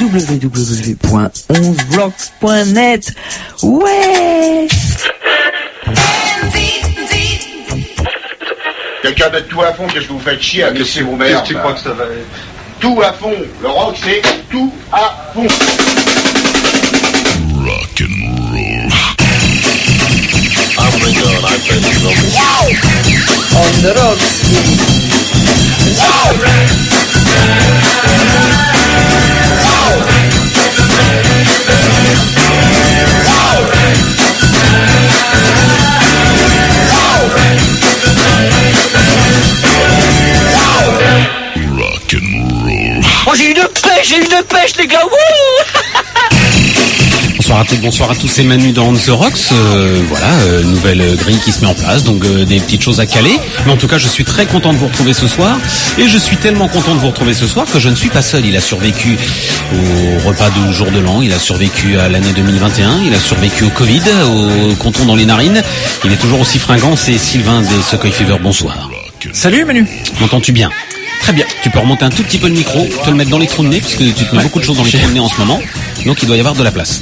www.11rocks.net. Ouais. Quelqu'un d'être tout à fond, qu'est-ce que vous faites chier à laisser vos mères tu crois que ça va Tout à fond. Le rock, c'est tout à fond. Rock and roll. On the Rocks. Rock and roll. Oh, j'ai eu de pêche, de pêche, les gars. Wouh Bonsoir à toutes, bonsoir à tous, c'est Manu dans The Rocks. Euh, voilà, euh, nouvelle grille qui se met en place, donc euh, des petites choses à caler. Mais en tout cas, je suis très content de vous retrouver ce soir. Et je suis tellement content de vous retrouver ce soir que je ne suis pas seul. Il a survécu au repas du jour de l'an, il a survécu à l'année 2021, il a survécu au Covid, au canton dans les narines. Il est toujours aussi fringant, c'est Sylvain des Secoy Fever. Bonsoir. Salut Manu M'entends-tu bien? Très bien. Tu peux remonter un tout petit peu le micro, te le mettre dans les trous de nez, puisque tu te mets beaucoup de choses dans les trous de nez en ce moment. Donc il doit y avoir de la place.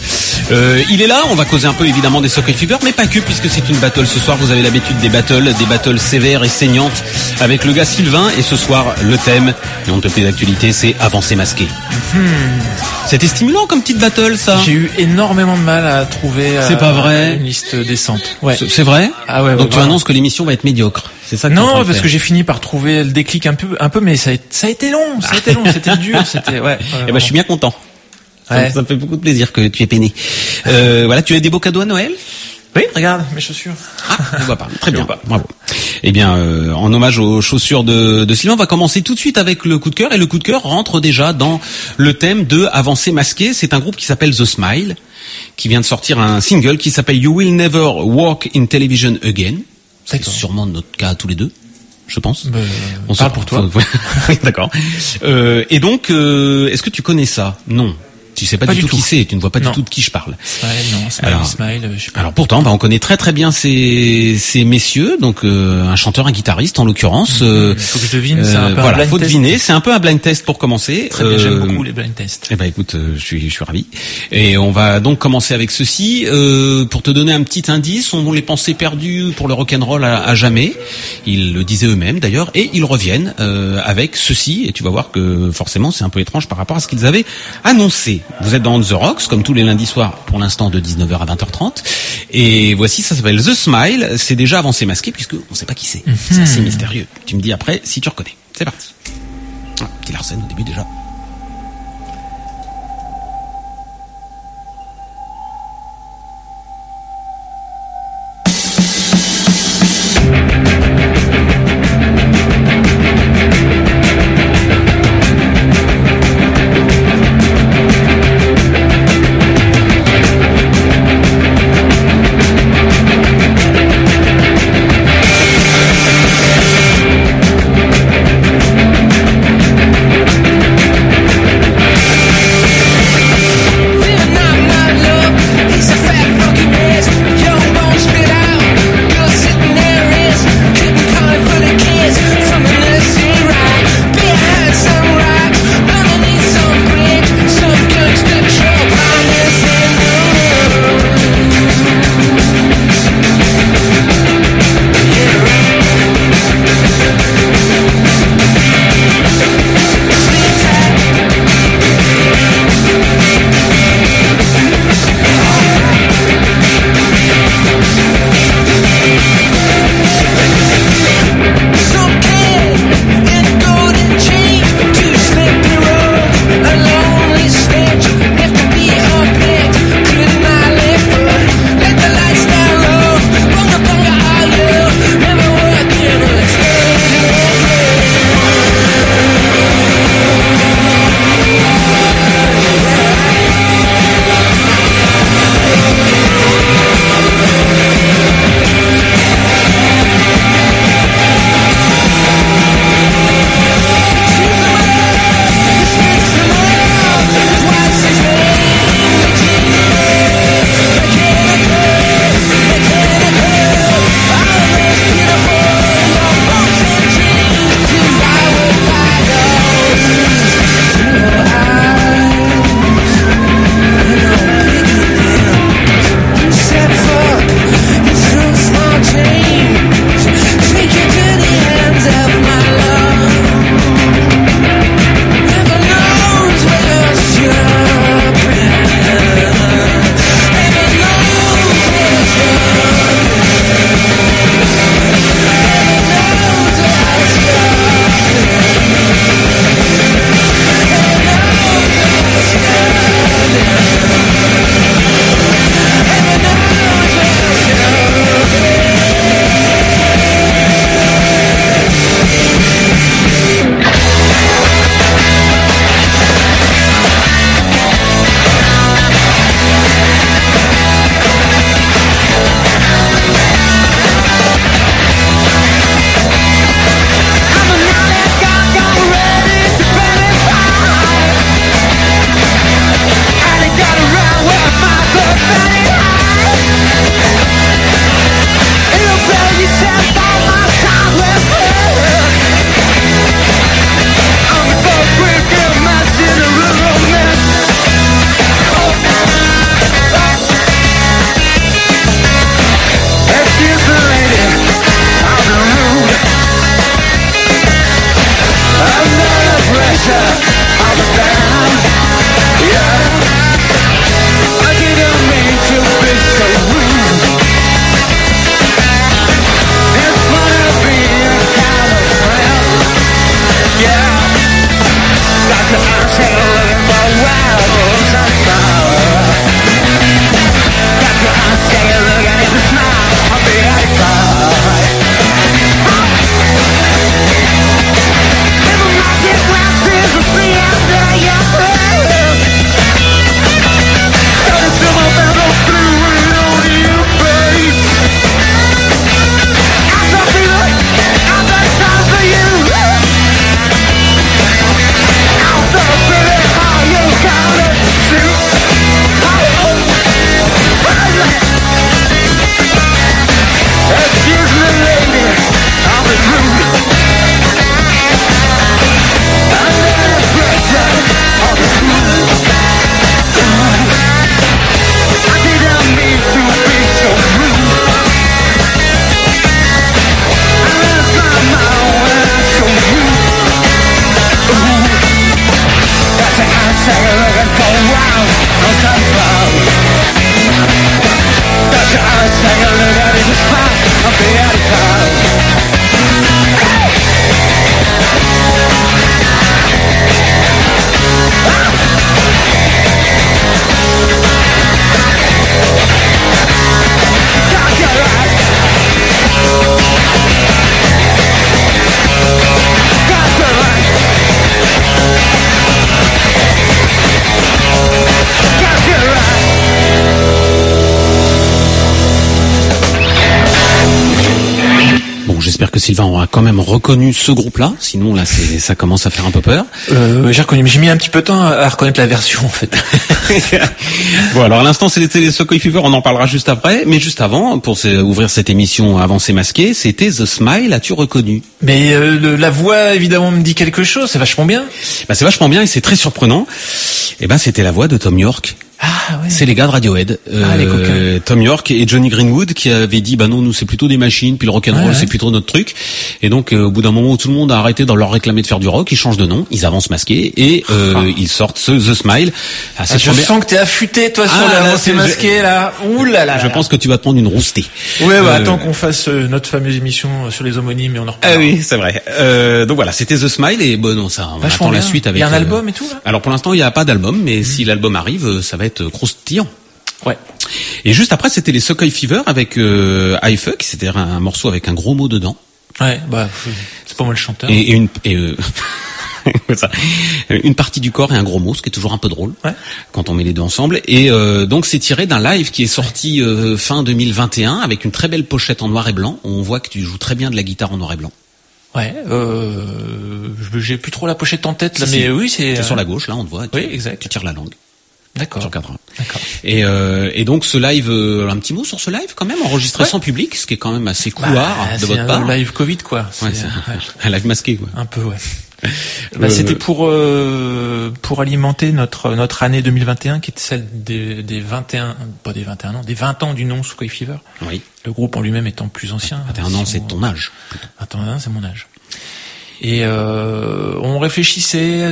Euh, il est là, on va causer un peu évidemment des Soccer Fever, mais pas que, puisque c'est une battle ce soir. Vous avez l'habitude des battles, des battles sévères et saignantes avec le gars Sylvain. Et ce soir, le thème, et on te plaît d'actualité, c'est avancer masqué. C'était stimulant comme petite battle, ça. J'ai eu énormément de mal à trouver euh, pas vrai une liste décente. Ouais. C'est- vrai Ah ouais, ouais, Donc tu annonces que l'émission va être médiocre. C'est ça que Non, parce que j'ai fini par trouver le déclic un peu, un peu, mais ça a, ça a été long, ça a été long, c'était dur, c'était ouais. Eh ben, je suis bien content. Ça, Ouais. ça me fait beaucoup de plaisir que tu aies peiné. Euh, voilà, tu as des beaux cadeaux à Noël? Oui, regarde mes chaussures. Ah, je vois pas. Très bien. Bravo. Eh bien, euh, en hommage aux chaussures de, de Sylvain, on va commencer tout de suite avec le coup de cœur. Et le coup de cœur rentre déjà dans le thème de Avancer masqué. C'est un groupe qui s'appelle The Smile, qui vient de sortir un single qui s'appelle You Will Never Walk in Television Again. C'est sûrement notre cas à tous les deux. Je pense. Bah, On parle pour toi. D'accord. Euh, et donc, euh, est-ce que tu connais ça? Non. Tu sais pas, Pas du tout, qui c'est. Tu ne vois pas Non. du tout de qui je parle. Smile, non, smile, Alors- smile, euh, je sais pas. Alors pourtant, bah, on connaît très très bien ces, ces messieurs, donc euh, un chanteur, un guitariste en l'occurrence. euh, Faut que je devine, c'est un peu un voilà, blind faut test. deviner. C'est un peu un blind test pour commencer. Très bien, j'aime Euh, beaucoup les blind tests. eh ben écoute, euh, je suis je suis ravi. Et on va donc commencer avec ceci euh, pour te donner un petit indice. On les pensait perdus pour le rock'n'roll à, à jamais. Ils le disaient eux-mêmes d'ailleurs, et ils reviennent euh, avec ceci. Et tu vas voir que forcément c'est un peu étrange par rapport à ce qu'ils avaient annoncé. Vous êtes dans On The Rocks comme tous les lundis soirs pour l'instant de 19h à 20h30. Et voici, ça s'appelle The Smile. C'est déjà avancé masqué puisque on sait pas qui c'est. C'est assez mystérieux. Tu me dis après si tu reconnais. C'est parti. Ah, petit Larsen au début déjà. J'espère que Sylvain aura quand même reconnu ce groupe-là. Sinon, là, ça commence à faire un peu peur. Euh, j'ai reconnu, mais j'ai mis un petit peu de temps à reconnaître la version en fait. bon, alors à l'instant, c'était les Sokoi Fever. On en parlera juste après. Mais juste avant, pour ouvrir cette émission avancée masquée, c'était The Smile. As-tu reconnu? Mais euh, le- la voix évidemment me dit quelque chose, c'est vachement bien. bah, C'est vachement bien et c'est très surprenant. Et ben, c'était la voix de Tom York. Ah ouais. C'est les gars de Radiohead, Euh, Ah, les coquins. Tom York et Johnny Greenwood qui avaient dit bah non nous c'est plutôt des machines puis le rock and roll Ouais, ouais. c'est plutôt notre truc et donc euh, au bout d'un moment où tout le monde a arrêté de leur réclamer de faire du rock ils changent de nom ils avancent masqués et euh, Ah. ils sortent ce The Smile Ah, Ah, je sens que t'es affûté toi sur Ah, la c'est- masquée là. Ouh là là. je pense que tu vas te prendre une roustée Ouais, bah Euh, attends qu'on fasse euh, notre fameuse émission euh, sur les homonymes et on en ah reparlera. oui c'est vrai euh, donc voilà c'était The Smile et bon non ça on Vachement attend la suite avec Il y a un euh, album et tout là? Alors pour l'instant il n'y a pas d'album mais si l'album arrive euh, ça va être croustillant Ouais. et juste après c'était les Sokoi Fever avec euh, I Fuck c'est-à-dire un morceau avec un gros mot dedans Ouais, bah euh, c'est pas moi le chanteur. et, et une et, euh, ça. une partie du corps et un gros mot, ce qui est toujours un peu drôle Ouais. quand on met les deux ensemble. Et euh, donc c'est tiré d'un live qui est sorti euh, fin 2021 avec une très belle pochette en noir et blanc. On voit que tu joues très bien de la guitare en noir et blanc. Ouais, euh, j'ai plus trop la pochette en tête là, Si, mais si. oui, c'est C'est euh, sur la gauche, là, on te voit. Oui, exact. Tu tires la langue. D'accord. Tu regarderas. D'accord. Et, euh, et donc ce live, euh, un petit mot sur ce live quand même, enregistré Ouais. sans public, ce qui est quand même assez Bah, couard de c'est votre un part. live Covid quoi. Ouais, C'est- c'est ouais. un live masqué quoi. Un peu, ouais. Bah, Euh, C'était pour euh, pour alimenter notre notre année 2021 qui était celle des, des 21 pas des 21 ans des 20 ans du nom Sukoi Fever. Oui. Le groupe en lui-même étant plus ancien. 21 ans, c'est on- ton âge. 21 c'est mon âge. Et euh, on réfléchissait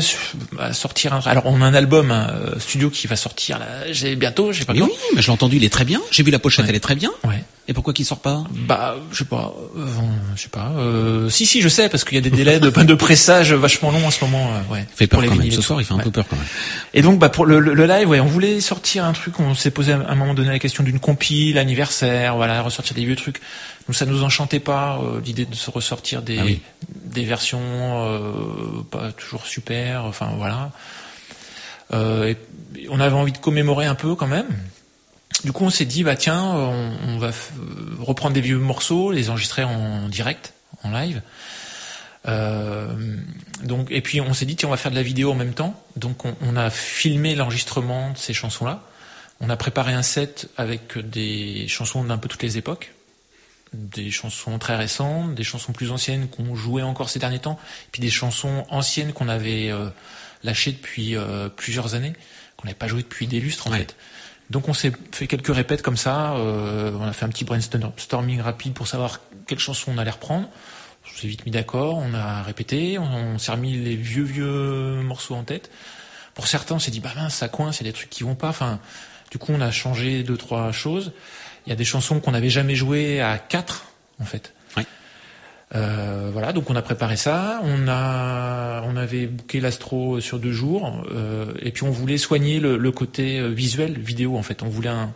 à sortir un alors on a un album un euh, studio qui va sortir là j'ai bientôt je sais pas Mais quand. oui, mais je l'ai entendu, il est très bien. J'ai vu la pochette, Ouais. elle est très bien. Ouais. Et pourquoi qu'il sort pas? Bah, je sais pas, euh, je sais pas. Euh, si, si, je sais, parce qu'il y a des délais de, de pressage vachement longs en ce moment. euh, ouais. fait peur quand même. Ce soir, il fait un Ouais. peu peur quand même. Et donc, bah, pour le, le- le live, ouais, on voulait sortir un truc. On s'est posé à un moment donné la question d'une compile, anniversaire, voilà, ressortir des vieux trucs. Nous, ça nous enchantait pas euh, l'idée de se ressortir des Ah oui. Des versions euh, pas toujours super. Enfin, voilà. Euh, on avait envie de commémorer un peu quand même. Du coup, on s'est dit, bah tiens, on, va reprendre des vieux morceaux, les enregistrer en direct, en live. Euh, donc, et puis on s'est dit, tiens, on va faire de la vidéo en même temps. Donc, on, on a filmé l'enregistrement de ces chansons-là. On a préparé un set avec des chansons d'un peu toutes les époques, des chansons très récentes, des chansons plus anciennes qu'on jouait encore ces derniers temps, puis des chansons anciennes qu'on avait euh, lâchées depuis euh, plusieurs années, qu'on n'avait pas joué depuis des lustres en Ouais. fait. Donc on s'est fait quelques répètes comme ça, euh, on a fait un petit brainstorming rapide pour savoir quelle chanson on allait reprendre. On s'est vite mis d'accord, on a répété, on, on s'est remis les vieux vieux morceaux en tête. Pour certains, on s'est dit bah mince, ça coince, il y a des trucs qui vont pas. Enfin, du coup, on a changé deux trois choses. Il y a des chansons qu'on n'avait jamais jouées à quatre en fait. Euh, voilà, donc on a préparé ça. On a, on avait booké l'astro sur deux jours, euh, et puis on voulait soigner le, le côté euh, visuel, vidéo en fait. On voulait un,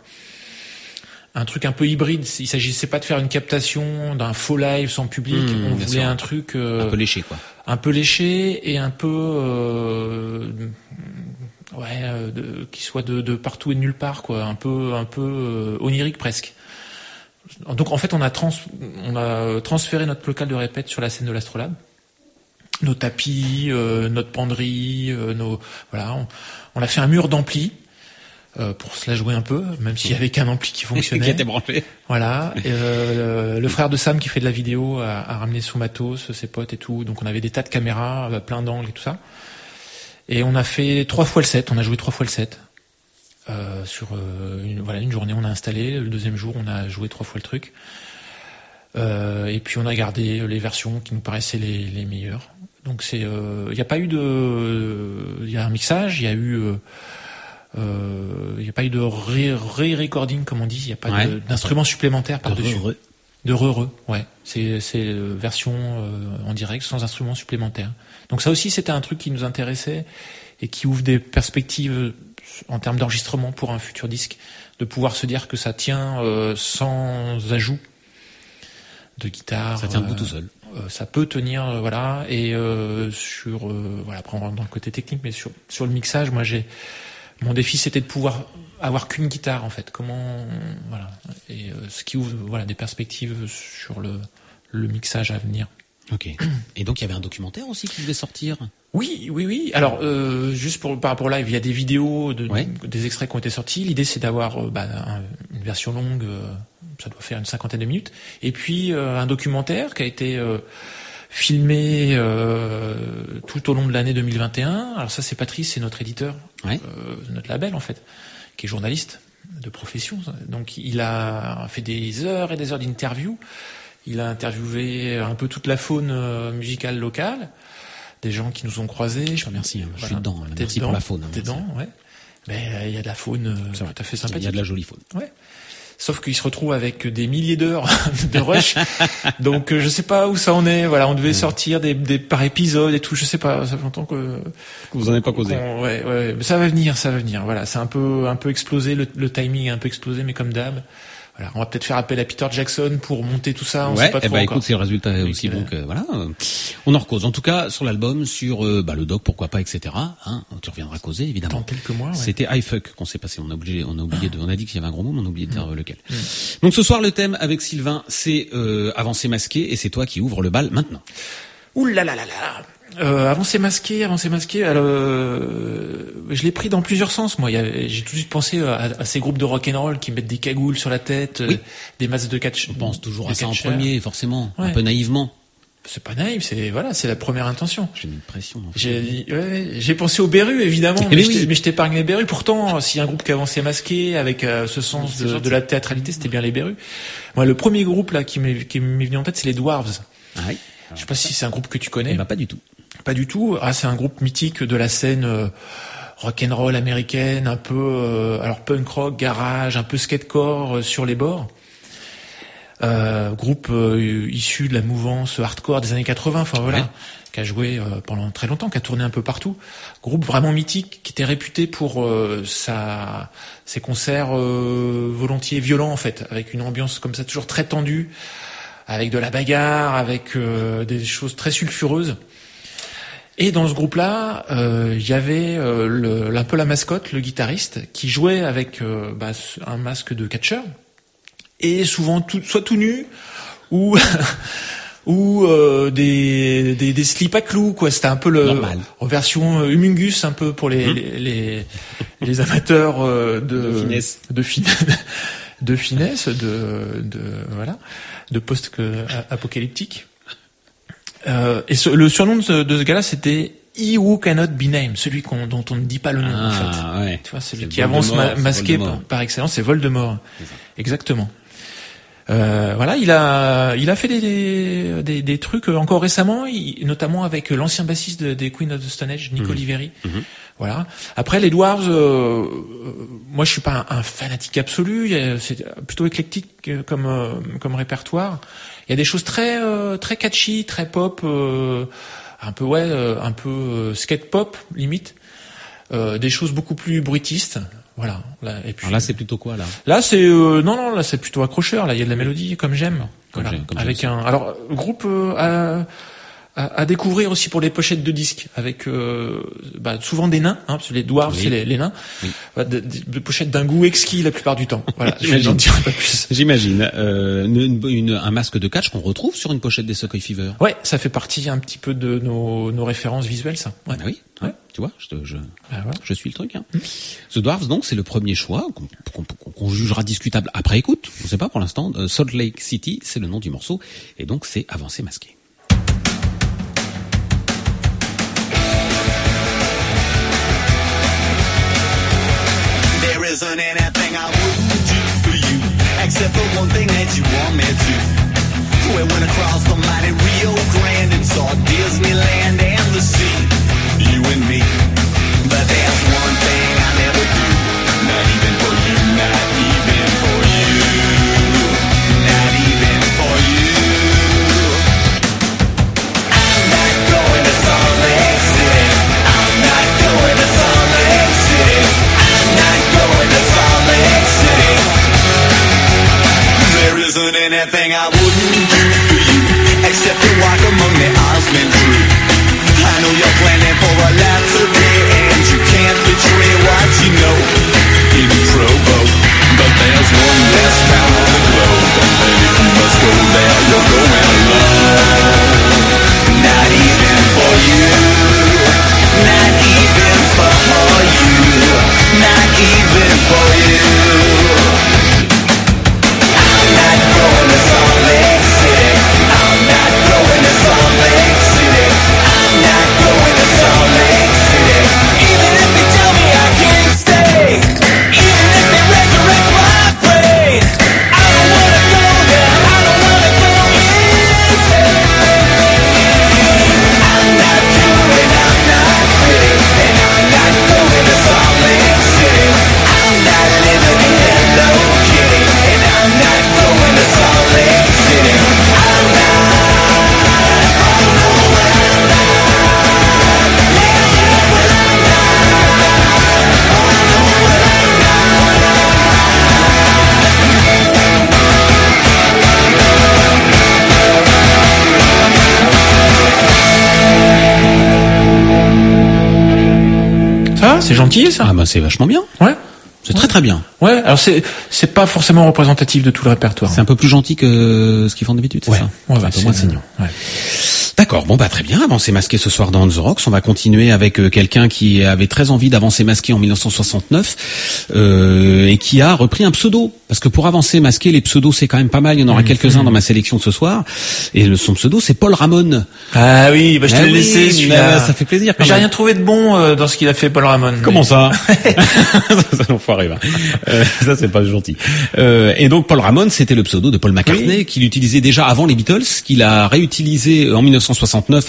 un truc un peu hybride. Il s'agissait pas de faire une captation d'un faux live sans public. Mmh, on voulait sûr. un truc euh, Un peu léché, quoi. un peu léché et un peu euh, ouais euh, de- qui soit de, de partout et de nulle part quoi un peu un peu euh, onirique presque donc en fait on a trans on a transféré notre local de répète sur la scène de l'Astrolabe nos tapis euh, notre penderie euh, nos voilà on, on a fait un mur d'ampli euh, pour se la jouer un peu même s'il y avait qu'un ampli qui qui fonctionnait était branché. voilà. Et, euh, le frère de Sam qui fait de la vidéo a, a ramené son matos, ses potes et tout. Donc on avait des tas de caméras, plein d'angles et tout ça. Et on a fait trois fois le set. On a joué trois fois le set. Euh, sur euh, une, voilà une journée on a installé. Le deuxième jour on a joué trois fois le truc. Euh, et puis on a gardé les versions qui nous paraissaient les, les meilleures. Donc c'est, il n'y a pas eu de, il y a un mixage, il y a eu il n'y a pas eu de ré- re-recording, comme on dit. Il n'y a pas Ouais. de- d'instruments supplémentaires par-dessus. Heureux. De re-re, ouais. C'est c'est version en direct sans instruments supplémentaires. Donc ça aussi, c'était un truc qui nous intéressait et qui ouvre des perspectives euh, en termes d'enregistrement pour un futur disque, de pouvoir se dire que ça tient euh, sans ajout de guitare. Ça tient euh, debout tout seul. euh, ça peut tenir, euh, voilà. Et sur, voilà, après on rentre dans le côté technique, mais sur sur le mixage, moi j'ai mon défi, c'était de pouvoir avoir qu'une guitare en fait. Comment, voilà, et ce qui ouvre, voilà, des perspectives sur le le mixage à venir. Ok. Et donc il y avait un documentaire aussi qui devait sortir? Oui, oui, oui. Alors, euh, juste pour, par rapport au live, il y a des vidéos, de, Ouais. des extraits qui ont été sortis. L'idée, c'est d'avoir euh, bah, un- une version longue, euh, ça doit faire une cinquantaine de minutes, et puis euh, un documentaire qui a été filmé tout au long de l'année 2021. Alors ça, c'est Patrice, c'est notre éditeur, Ouais. euh, notre label en fait, qui est journaliste de profession. Donc, il a fait des heures et des heures d'interviews. Il a interviewé un peu toute la faune euh, musicale locale, des gens qui nous ont croisés. Je te remercie. hein. Je suis dedans. T'es Merci pour dedans, la faune. hein. T'es dedans, ouais. Mais euh, il y a de la faune euh, tout à fait Il y sympathique. a de la jolie faune. Ouais. Sauf qu'il se retrouve avec des milliers d'heures de rush. Donc euh, je sais pas où ça en est. Voilà, on devait sortir des, des par épisode et tout. Je sais pas. Ça fait longtemps que. Vous en avez pas causé. ouais, ouais. Mais ça va venir, ça va venir. Voilà, c'est un peu un peu explosé. Le, le timing est un peu explosé, mais comme d'hab. Voilà, on va peut-être faire appel à Peter Jackson pour monter tout ça. On ouais, sait pas eh trop encore. écoute, c'est le résultat aussi bon que- que voilà. euh, On en cause. En tout cas, sur l'album, sur euh, bah, le doc, pourquoi pas, etc. Hein, tu reviendras causer évidemment. Dans quelques mois. ouais. C'était iFuck qu'on s'est passé. On a obligé, on a oublié de, on a dit qu'il y avait un gros mot, mais on a oublié de dire Mm. euh, lequel. Donc ce soir, le thème avec Sylvain, c'est euh, avancer masqué, et c'est toi qui ouvre le bal maintenant. Ouh là là là là. Euh, avancer masqué, avancer masqué. Alors, euh, je l'ai pris dans plusieurs sens. Moi, j'ai tout de suite pensé à, à ces groupes de rock and roll qui mettent des cagoules sur la tête, euh, des masques de catch. On pense toujours à ça en premier, forcément, un peu naïvement. C'est pas naïf, c'est voilà, c'est la première intention. J'ai une pression. en fait. J'ai ouais, pensé aux Berus évidemment, Eh mais, oui, je t'épargne les Berus. Pourtant, s'il y a un groupe qui avançait masqué avec euh, ce sens de, la théâtralité, c'était bien les Berus. Moi, le premier groupe là qui m'est qui m'est venu en tête, c'est les Dwarves. Ah oui. Je sais pas si c'est un groupe que tu connais. Eh ben, pas du tout. Pas du tout. Ah, c'est un groupe mythique de la scène euh, rock and roll américaine, un peu euh, alors punk rock, garage, un peu skatecore euh, sur les bords. Euh, groupe euh, issu de la mouvance hardcore des années 80, enfin voilà, Ouais. qui a joué euh, pendant très longtemps, qui a tourné un peu partout. Groupe vraiment mythique, qui était réputé pour euh, sa, ses concerts euh, volontiers violents en fait, avec une ambiance comme ça toujours très tendue, avec de la bagarre, avec euh, des choses très sulfureuses. Et dans ce groupe-là, euh, il y avait euh, le, un peu la mascotte, le guitariste, qui jouait avec euh, bah, un masque de catcheur, et souvent tout, soit tout nu, ou ou euh, des, des des slips à clous quoi. C'était un peu le Normal. en version humungus un peu pour les les, les, les amateurs euh, de De finesse. de finesse de finesse de de voilà de post apocalyptique. Euh, et ce- le surnom de ce, de ce gars-là, c'était He Who Cannot Be Named, celui qu'on- dont on ne dit pas le nom en fait. Ah ouais. Tu vois, celui qui avance ma- masqué par, par excellence, c'est Voldemort. Exactement. Euh, voilà, il a, il a fait des, des, des trucs euh, encore récemment, il- notamment avec l'ancien bassiste de- des Queen of the Stone Age, Nico Liveri. Voilà. Après les Dwarves, euh, euh, moi je suis pas un, un fanatique absolu, c'est plutôt éclectique euh, comme comme répertoire. Il y a des choses très euh, très catchy, très pop, euh, un peu ouais, euh, un peu euh, skate pop limite. Euh, des choses beaucoup plus bruitistes. Voilà. Là, et puis Alors là, c'est plutôt quoi là? Là, c'est euh, non, non, là, c'est plutôt accrocheur. Là, il y a de la mélodie, comme j'aime. Voilà. comme avec un. Alors, groupe euh, à, à, découvrir aussi pour les pochettes de disques, avec euh, bah, souvent des nains, hein, parce que les dwarves, Oui. c'est les, les nains. Oui. Bah, des, des pochettes d'un goût exquis la plupart du temps. Voilà. J'imagine. J'imagine. Euh, une- une- un masque de catch qu'on retrouve sur une pochette des Suckoi Fever. Ouais, ça fait partie un petit peu de nos, nos références visuelles, ça. Ouais. Ah oui. Ouais. Tu vois, je, je, Bah, je suis le truc. Hein. The Dwarves, donc, c'est le premier choix qu'on qu'on- qu'on- qu'on jugera discutable après écoute. On ne sait pas pour l'instant. Euh, Salt Lake City, c'est le nom du morceau, et donc c'est avancé masqué. Isn't anything I wouldn't do for you, except for one thing that you want me to. We went across the mighty Rio Grande and saw Disneyland and the sea, you and me. isn't anything I wouldn't do for you Except to walk among the odds men I know you're planning for a lot today And you can't betray what you know. In Provo But there's one less round on the globe And if you must go there, you're going alone Not even for you. Not even for you. Not even for you. C'est gentil ça. Ah bah c'est vachement bien. Ouais. C'est très très bien. Ouais. Alors c'est c'est pas forcément représentatif de tout le répertoire. C'est un peu plus gentil que ce qu'ils font d'habitude, c'est Ouais. ça Ouais, C'est un peu c'est- moins saignant. ouais. D'accord, bon bah très bien, avancer masqué ce soir dans The Rocks. On va continuer avec euh, quelqu'un qui avait très envie d'avancer masqué en 1969 euh, et qui a repris un pseudo. Parce que pour avancer masqué, les pseudos c'est quand même pas mal. Il y en aura Mhm. quelques-uns dans ma sélection de ce soir. Et le, son pseudo c'est Paul Ramon. Ah oui, bah je te Ah l'ai oui, laissé celui-là. ça fait plaisir, Mais J'ai rien trouvé de bon euh, dans ce qu'il a fait Paul Ramon. Comment ça Ça l'enfoiré, va. Euh, ça c'est pas gentil. Euh, et donc Paul Ramon, c'était le pseudo de Paul McCartney qu'il utilisait déjà avant les Beatles, qu'il a réutilisé en 1969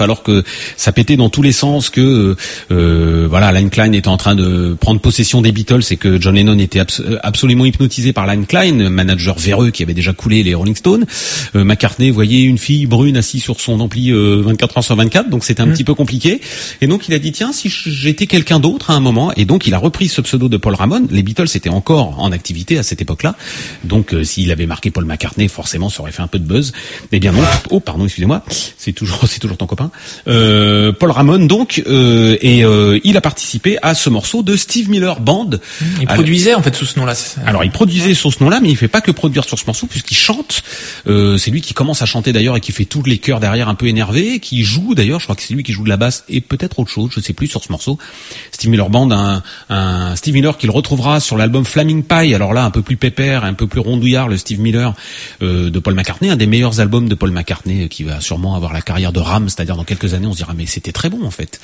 alors que ça pétait dans tous les sens que euh, voilà, Alan Klein était en train de prendre possession des Beatles et que John Lennon était abs- euh, absolument hypnotisé par Alan Klein, manager véreux qui avait déjà coulé les Rolling Stones. Euh, McCartney voyait une fille brune assise sur son ampli euh, 24 heures sur 24, donc c'était un petit peu compliqué. Et donc il a dit tiens si j'étais quelqu'un d'autre à un moment, et donc il a repris ce pseudo de Paul Ramon. Les Beatles étaient encore en activité à cette époque-là, donc euh, s'il avait marqué Paul McCartney, forcément ça aurait fait un peu de buzz. Eh bien non. Oh pardon, excusez-moi, c'est toujours c'est toujours ton copain. Euh, Paul Ramon donc euh, et euh, il a participé à ce morceau de Steve Miller Band. Il Alors- produisait en fait sous ce nom-là. c'est ça alors il produisait sur ce nom-là, mais il fait pas que produire sur ce morceau, puisqu'il chante. Euh, c'est lui qui commence à chanter d'ailleurs et qui fait tous les chœurs derrière un peu énervés, qui joue d'ailleurs. Je crois que c'est lui qui joue de la basse et peut-être autre chose, je sais plus sur ce morceau. Steve Miller Band, un, un Steve Miller qu'il retrouvera sur l'album Flaming Pie. Alors là, un peu plus pépère, un peu plus rondouillard, le Steve Miller euh, de Paul McCartney, un des meilleurs albums de Paul McCartney, euh, qui va sûrement avoir la carrière de Ram, c'est-à-dire dans quelques années, on se dira mais c'était très bon en fait.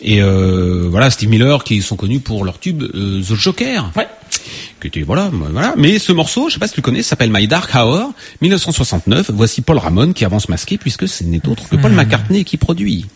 Et euh, voilà, Steve Miller qui sont connus pour leur tube euh, The Joker. Ouais. qui était voilà, voilà. Mais ce morceau, je sais pas si tu le connais, s'appelle My Dark Hour, 1969. Voici Paul Ramon qui avance masqué puisque ce n'est autre que Paul McCartney qui produit.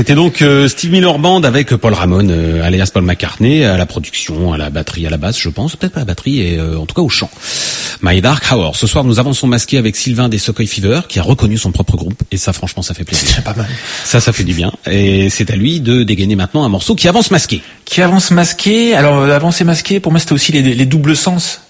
C'était donc euh, Steve Miller Band avec Paul Ramone, euh, alias Paul McCartney, à la production, à la batterie, à la basse, je pense, peut-être pas à la batterie, et euh, en tout cas au chant. My Dark Hour. Ce soir, nous avançons masqué avec Sylvain des Socoy Fever, qui a reconnu son propre groupe, et ça, franchement, ça fait plaisir. C'est pas mal. Ça, ça fait du bien. Et c'est à lui de dégainer maintenant un morceau qui avance masqué. Qui avance masqué. Alors, euh, avancer masqué, pour moi, c'était aussi les, les doubles sens.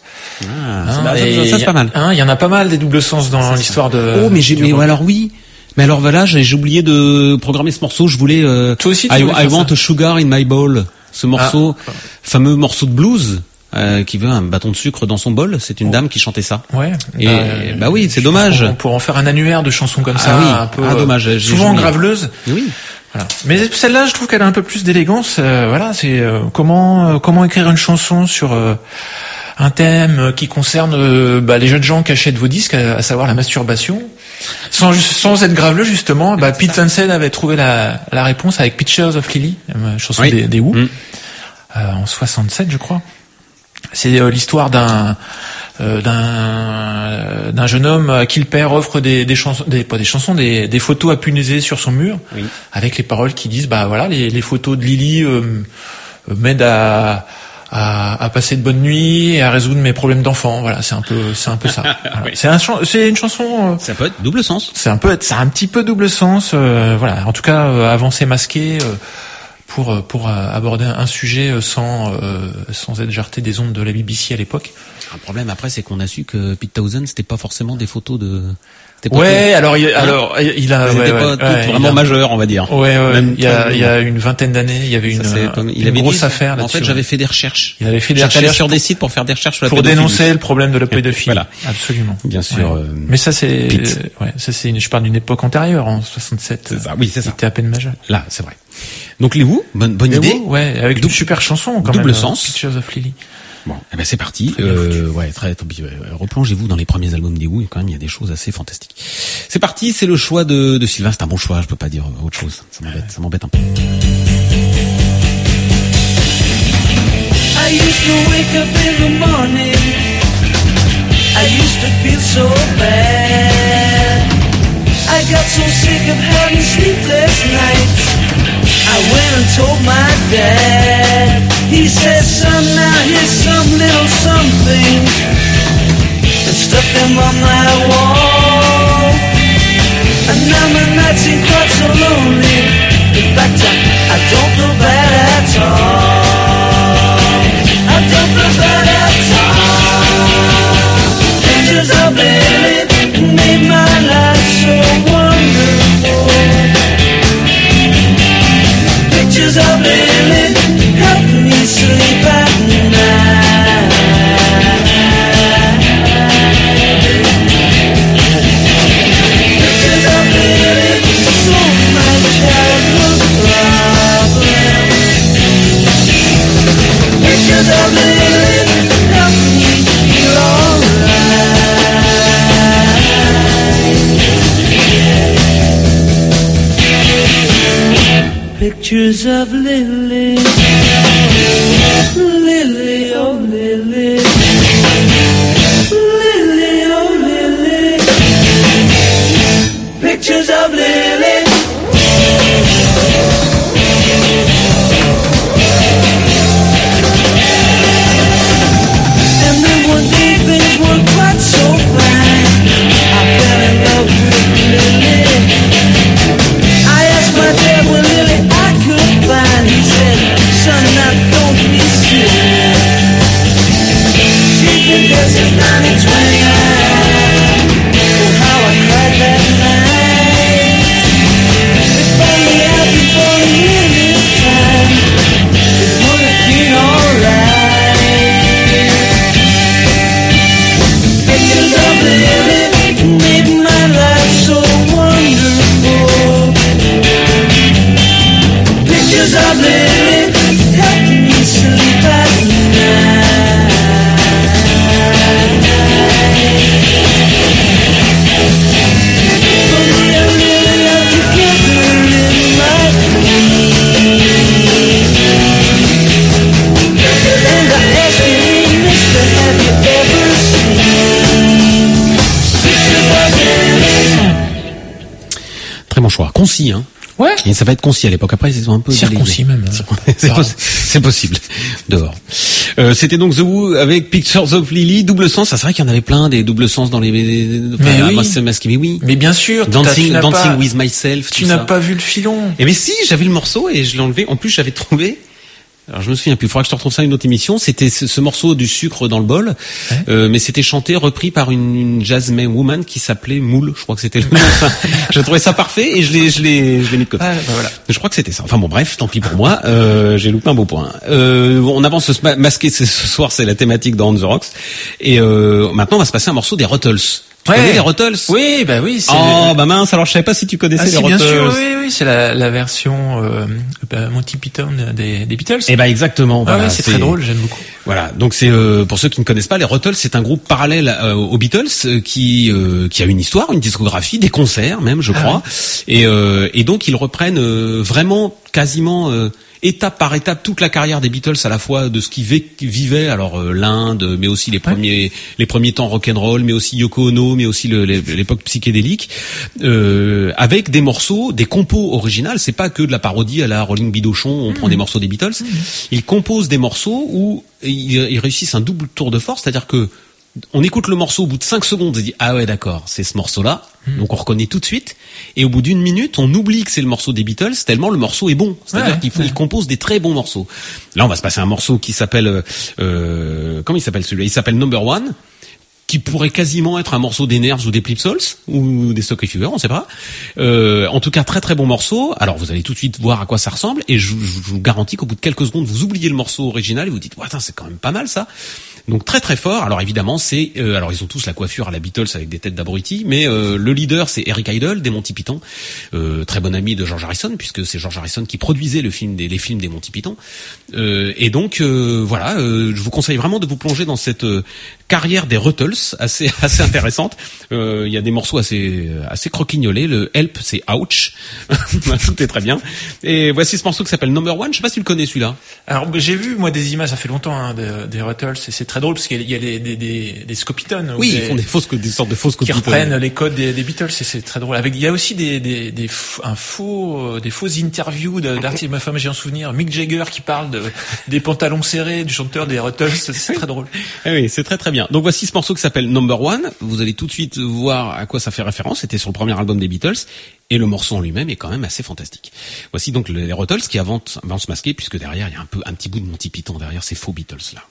Ah, Hein, ça, ça, c'est pas mal. hein, Il y en a pas mal des doubles sens dans l'histoire de. Oh, mais j'ai, mais alors oui. Mais alors voilà, j'ai oublié de programmer ce morceau. Je voulais. euh, Toi aussi, tu I, I want a sugar in my bowl. Ce morceau, fameux morceau de blues, euh, qui veut un bâton de sucre dans son bol. C'est une dame qui chantait ça. Ouais. Et bah oui, c'est dommage. pourrait en faire un annuaire de chansons comme Ah ça, oui. un peu. Ah, euh, dommage, Souvent oublié. graveleuses. Oui. Voilà. Mais celle-là, je trouve qu'elle a un peu plus d'élégance. euh, voilà, c'est euh, comment euh, comment écrire une chanson sur euh, un thème euh, qui concerne euh, bah, les jeunes gens qui achètent vos disques, à, à savoir la masturbation, sans sans être graveleux justement. Bah, Pete Townsend avait trouvé la, la réponse avec Pictures of Lily, une chanson Oui. des, des Who, Mm. euh, en 67, je crois. C'est euh, l'histoire d'un euh, d'un d'un jeune homme à qui le père offre des, des chansons, des, pas des chansons, des, des photos à punaiser sur son mur, Oui. avec les paroles qui disent bah voilà les, les photos de Lily euh, euh, m'aident à, à à passer de bonnes nuits et à résoudre mes problèmes d'enfant. Voilà, c'est un peu c'est un peu ça. Voilà. Oui. C'est un c'est une chanson. euh, Ça peut être double sens. c'est un peu, c'est un petit peu double sens. euh, voilà. En tout cas, euh, avancer masqué euh, pour pour aborder un sujet sans sans être jarté des ondes de la BBC à l'époque. Un problème après, c'est qu'on a su que Pete Townsend, c'était pas forcément des photos de. Ouais. Alors il, alors il a, tout- ouais, pas ouais, toutes il vraiment a- majeur, on va dire. Ouais, ouais. Même il y a il y a une vingtaine d'années, il y avait une, Ça, c'est euh, il une avait grosse dit- affaire En fait, j'avais fait des recherches. Il avait fait des recherches sur des sites pour faire des recherches sur la pour pédophilie. dénoncer le problème de la pédophilie. Voilà. Absolument. Bien sûr, Ouais. euh, Mais ça c'est Pete. ouais, ça c'est une- je parle d'une époque antérieure en 67. C'est ça, oui, c'est ça. Il était à peine majeur. Là, c'est vrai. Donc les Who, bonne, bonne Les idée. Who, ouais, avec une super chanson quand double même. euh, sens. Pictures of Lily. Bon, eh ben c'est parti. Euh, ouais, très, très bien. Ouais, Replongez-vous dans les premiers albums des Who. et Quand même, il y a des choses assez fantastiques. C'est parti. C'est le choix de, de Sylvain. C'est un bon choix. Je peux pas dire autre chose. Ça m'embête. Ça m'embête un peu. I used to wake up in the morning. I used to feel so bad. I got so sick of having sleepless nights. I went and told my dad. He said, son, now here's some little something. And stuck them on my wall. And now my nights ain't quite so lonely. In fact, I, I don't feel bad at all. I don't feel bad at all. Pictures of Lily made my life so wonderful. Pictures of Pictures of Lily, Et ça va être concis à l'époque. Après, ils ont un peu Circoncis même. C'est possi- c'est possible. Dehors. Euh, C'était donc The Who avec Pictures of Lily, double sens. Ah, c'est vrai qu'il y en avait plein des doubles sens dans les. Enfin, Mais oui. mais oui. Mais bien sûr, Dancing, Dancing pas, with Myself. tu n'as pas vu le filon. Et mais si, j'avais le morceau et je l'ai enlevé. En plus, j'avais trouvé. Alors je me souviens plus. Il faudra que je te retrouve ça une autre émission. C'était ce, ce morceau du sucre dans le bol, euh, mais c'était chanté, repris par une, une jazzman woman qui s'appelait Moule. Je crois que c'était le nom. je trouvais ça parfait et je l'ai, je l'ai, je l'ai mis de côté. Ah, bah voilà. Je crois que c'était ça. Enfin bon, bref, tant pis pour moi. Euh, j'ai loupé un beau point. Euh, on avance ce ma- masqué ce soir, c'est la thématique dans On the Rocks. Et euh, maintenant, on va se passer un morceau des Ruttles. Tu connais les Ruttles? Oui, bah oui. Oh le- bah mince. Alors je savais pas si tu connaissais Ah, les si, Ruttles. bien sûr, oui, oui, c'est la, la version euh, bah, Monty Python des, des Beatles. Eh ben exactement. Ah voilà, ouais, c'est très drôle, j'aime beaucoup. Voilà, donc c'est euh, pour ceux qui ne connaissent pas les Ruttles, c'est un groupe parallèle euh, aux Beatles euh, qui euh, qui a une histoire, une discographie, des concerts même, je crois. Et euh, et donc ils reprennent euh, vraiment quasiment euh, étape par étape toute la carrière des Beatles à la fois de ce qu'ils vi- vivaient, alors euh, l'Inde, mais aussi les premiers les premiers temps rock and roll, mais aussi Yoko Ono, mais aussi l'époque psychédélique, euh, avec des morceaux, des compos originales. C'est pas que de la parodie à la Rolling Bidochon. On prend des morceaux des Beatles. Ils composent des morceaux où ils, ils réussissent un double tour de force, c'est-à-dire que on écoute le morceau au bout de 5 secondes et dit ah ouais d'accord c'est ce morceau là donc on reconnaît tout de suite et au bout d'une minute on oublie que c'est le morceau des Beatles tellement le morceau est bon c'est-à-dire Ouais, qu'il ouais. compose des très bons morceaux là on va se passer un morceau qui s'appelle euh, euh, comment il s'appelle celui-là? Il s'appelle Number One qui pourrait quasiment être un morceau des Nerves ou des Plipsols ou des Stock Figure, on sait pas. Euh, en tout cas, très très bon morceau. Alors vous allez tout de suite voir à quoi ça ressemble et je, je- je vous garantis qu'au bout de quelques secondes, vous oubliez le morceau original et vous dites, ouais, attends, c'est quand même pas mal ça. Donc très très fort. Alors évidemment, c'est euh, alors ils ont tous la coiffure à la Beatles avec des têtes d'abrutis, mais euh, le leader c'est Eric Idle des Monty Python, euh, très bon ami de George Harrison puisque c'est George Harrison qui produisait le film des les films des Monty Python. Euh, et donc euh, voilà, euh, je vous conseille vraiment de vous plonger dans cette carrière des Ruttles assez assez intéressante. Euh, Il y a des morceaux assez assez croquignolés. Le Help c'est Ouch, tout est très bien. Et voici ce morceau qui s'appelle Number One. Je sais pas si tu le connais celui-là. Alors j'ai vu moi des images, ça fait longtemps hein, de- des Ruttles et c'est très drôle parce qu'il y a des, des, des, des scopitones Oui, des- ils font des fausses des sortes de fausses qui reprennent les codes des, des Beatles et c'est très drôle. Avec il y a aussi des des, des un faux euh, des fausses interviews d'artistes. Ma femme j'ai un souvenir. Mick Jagger qui parle de des pantalons serrés du chanteur des Ruttles, c'est c'est très drôle. Eh oui, c'est très très bien. Donc voici ce morceau qui s'appelle Number One. Vous allez tout de suite voir à quoi ça fait référence. C'était sur le premier album des Beatles. Et le morceau en lui-même est quand même assez fantastique. Voici donc les Ruttles qui avancent, avancent masqués puisque derrière il y a un peu un petit bout de Monty Python derrière ces faux Beatles là.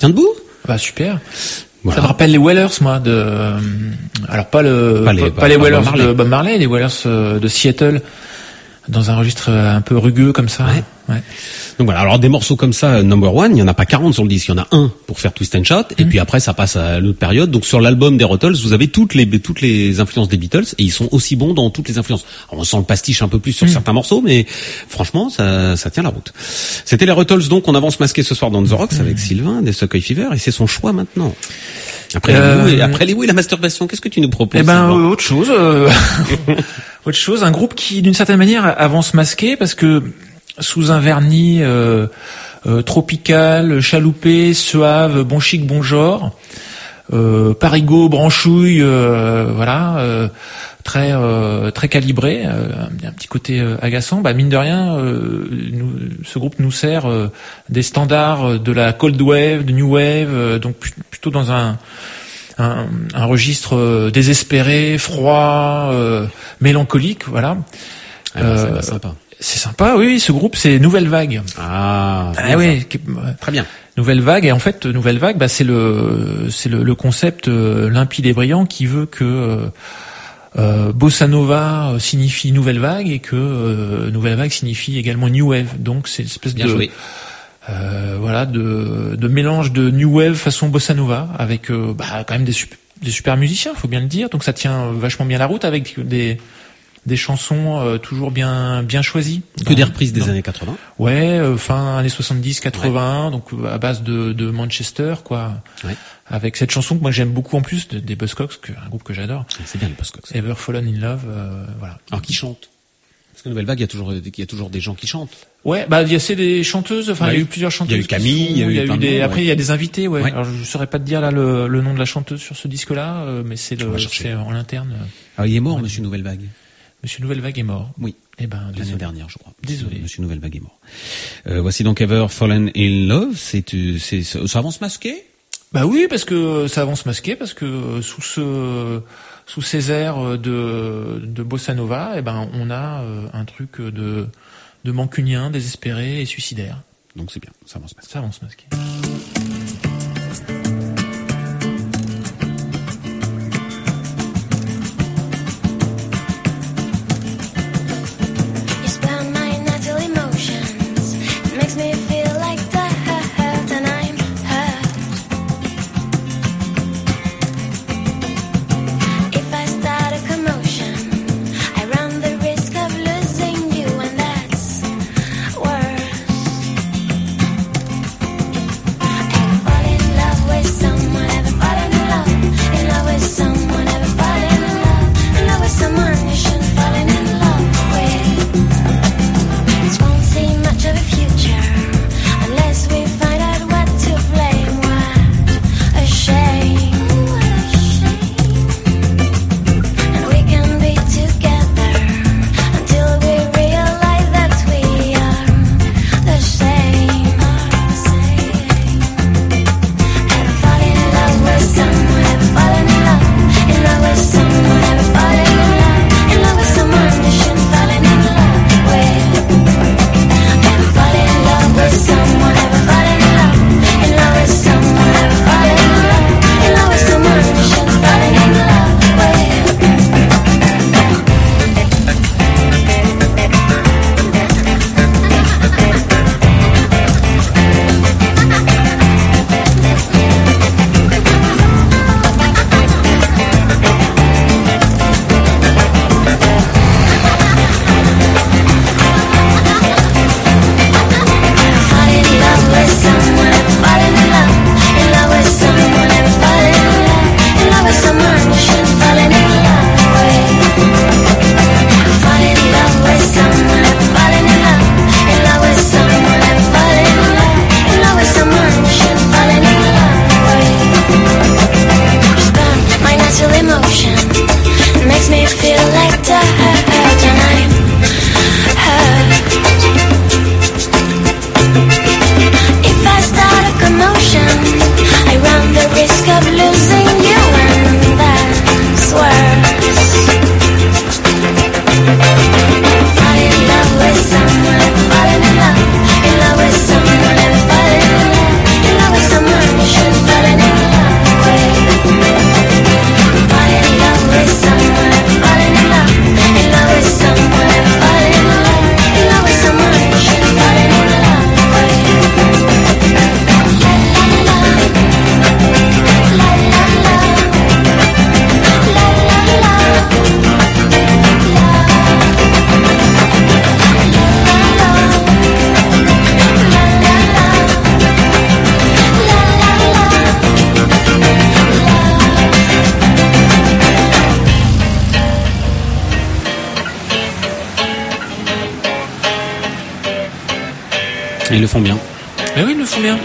Tient debout Bah super. Voilà. Ça me rappelle les Wellers, moi, de euh, alors pas le Pas les- pas, pas- les Wellers Bob de Bob Marley, les Wellers euh, de Seattle, dans un registre euh, un peu rugueux comme ça. Ouais. Ouais. Donc voilà, alors des morceaux comme ça, euh, number one, il y en a pas 40 sur le disque, il y en a un pour faire twist and shout, et puis après ça passe à l'autre période. Donc sur l'album des Rottles, vous avez toutes les toutes les influences des Beatles, et ils sont aussi bons dans toutes les influences. Alors, on sent le pastiche un peu plus sur certains morceaux, mais franchement, ça, ça tient la route. C'était les Rottles donc, on avance masqué ce soir dans The Rocks avec Sylvain des Sucker Fever, et c'est son choix maintenant. Après, Euh, les, après les et la masturbation, qu'est-ce que tu nous proposes Eh ben euh, autre chose, euh, autre chose, un groupe qui d'une certaine manière avance masqué parce que sous un vernis euh, euh, tropical, chaloupé, suave, bon chic, bon genre, euh, parigot, branchouille, euh, voilà, très très calibré, un, petit côté agaçant. Bah mine de rien, nous- ce groupe nous sert des standards de la cold wave, de new wave, donc plutôt dans un un, un registre désespéré, froid, euh, mélancolique, voilà. Ah, Euh, sympa. C'est sympa, oui. Ce groupe, c'est Nouvelle Vague. Ah, Ah oui, ouais. très bien. Nouvelle Vague. Et en fait, Nouvelle Vague, bah, c'est le c'est le, le concept euh, limpide et brillant qui veut que euh, euh, bossa nova euh, signifie nouvelle vague et que euh, nouvelle vague signifie également new wave. Donc c'est une espèce Bien de joué. euh, voilà de, de mélange de new wave façon bossa nova avec euh, bah, quand même des, des super musiciens, faut bien le dire. Donc ça tient euh, vachement bien la route avec des des chansons euh, toujours bien bien choisies. Que des reprises des dans- années 80. Ouais, euh, fin années 70, 80, donc euh, à base de, de Manchester, quoi. Ouais. Avec cette chanson que moi j'aime beaucoup en plus de- des Buzzcocks, que, un groupe que j'adore. C'est bien les Buzzcocks. Ever Fallen in Love, euh, voilà. Alors qui chante? Parce que Nouvelle Vague, il y a toujours, il y a toujours des gens qui chantent. Ouais, bah il y a c'est des chanteuses, enfin il y a eu plusieurs chanteuses. Il y a eu Camille, il y a eu plein de des, monde, après il y a des invités, ouais. Alors je saurais pas te dire là le, le nom de la chanteuse sur ce disque-là, euh, mais c'est le, c'est en interne. euh, Ah, il est mort, Monsieur Nouvelle Vague. Monsieur Nouvelle Vague est mort. Oui. Eh ben L'année dernière, je crois. Désolé. Monsieur Nouvelle Vague est mort. Euh, voici donc Ever Fallen in Love. C'est, euh, c'est, ça avance masqué? Bah oui, parce que ça avance masqué, parce que euh, sous ce sous ces airs de de bossa nova, eh ben on a euh, un truc de de mancunien, désespéré et suicidaire. Donc c'est bien, ça avance masqué. Ça avance masqué.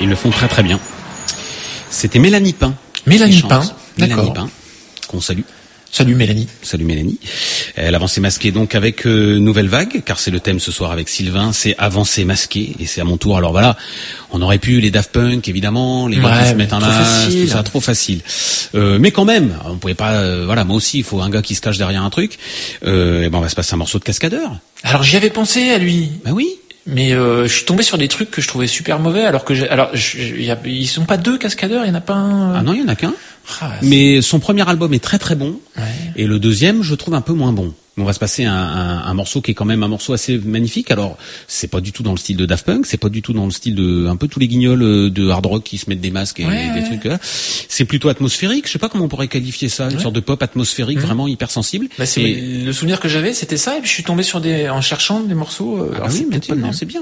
Ils le font très très bien. C'était Mélanie Pain. Mélanie. Pain, Mélanie d'accord. Pain, qu'on salue. Salut Mélanie. Salut Mélanie. Elle avancée masquée donc avec euh, Nouvelle Vague, car c'est le thème ce soir avec Sylvain, c'est avancer masqué, et c'est à mon tour. Alors voilà, on aurait pu les Daft Punk évidemment, les gars Ouais, qui se mais mettent un masque, tout ça, trop facile. Euh, mais quand même, on pouvait pas, euh, voilà, moi aussi, il faut un gars qui se cache derrière un truc. Euh, et ben on va se passer un morceau de cascadeur. Alors j'y avais pensé à lui. Bah oui. Mais euh, je suis tombé sur des trucs que je trouvais super mauvais, alors que j'ai, alors je- y a- ils sont pas deux cascadeurs, il y en a pas un. euh, Ah non, il y en a qu'un. Ah, Mais son premier album est très très bon. Ouais. Et le deuxième, je trouve un peu moins bon. On va se passer un, un, un morceau qui est quand même un morceau assez magnifique. Alors, c'est pas du tout dans le style de Daft Punk, c'est pas du tout dans le style de un peu tous les guignols euh, de hard rock qui se mettent des masques et Ouais, des ouais. trucs là. C'est plutôt atmosphérique. Je sais pas comment on pourrait qualifier ça, une Ouais. sorte de pop atmosphérique vraiment hypersensible. Bah, c'est Et- le souvenir que j'avais, c'était ça, et puis je suis tombé sur des, en cherchant des morceaux. euh, Ah alors bah oui, mais pas non, c'est bien.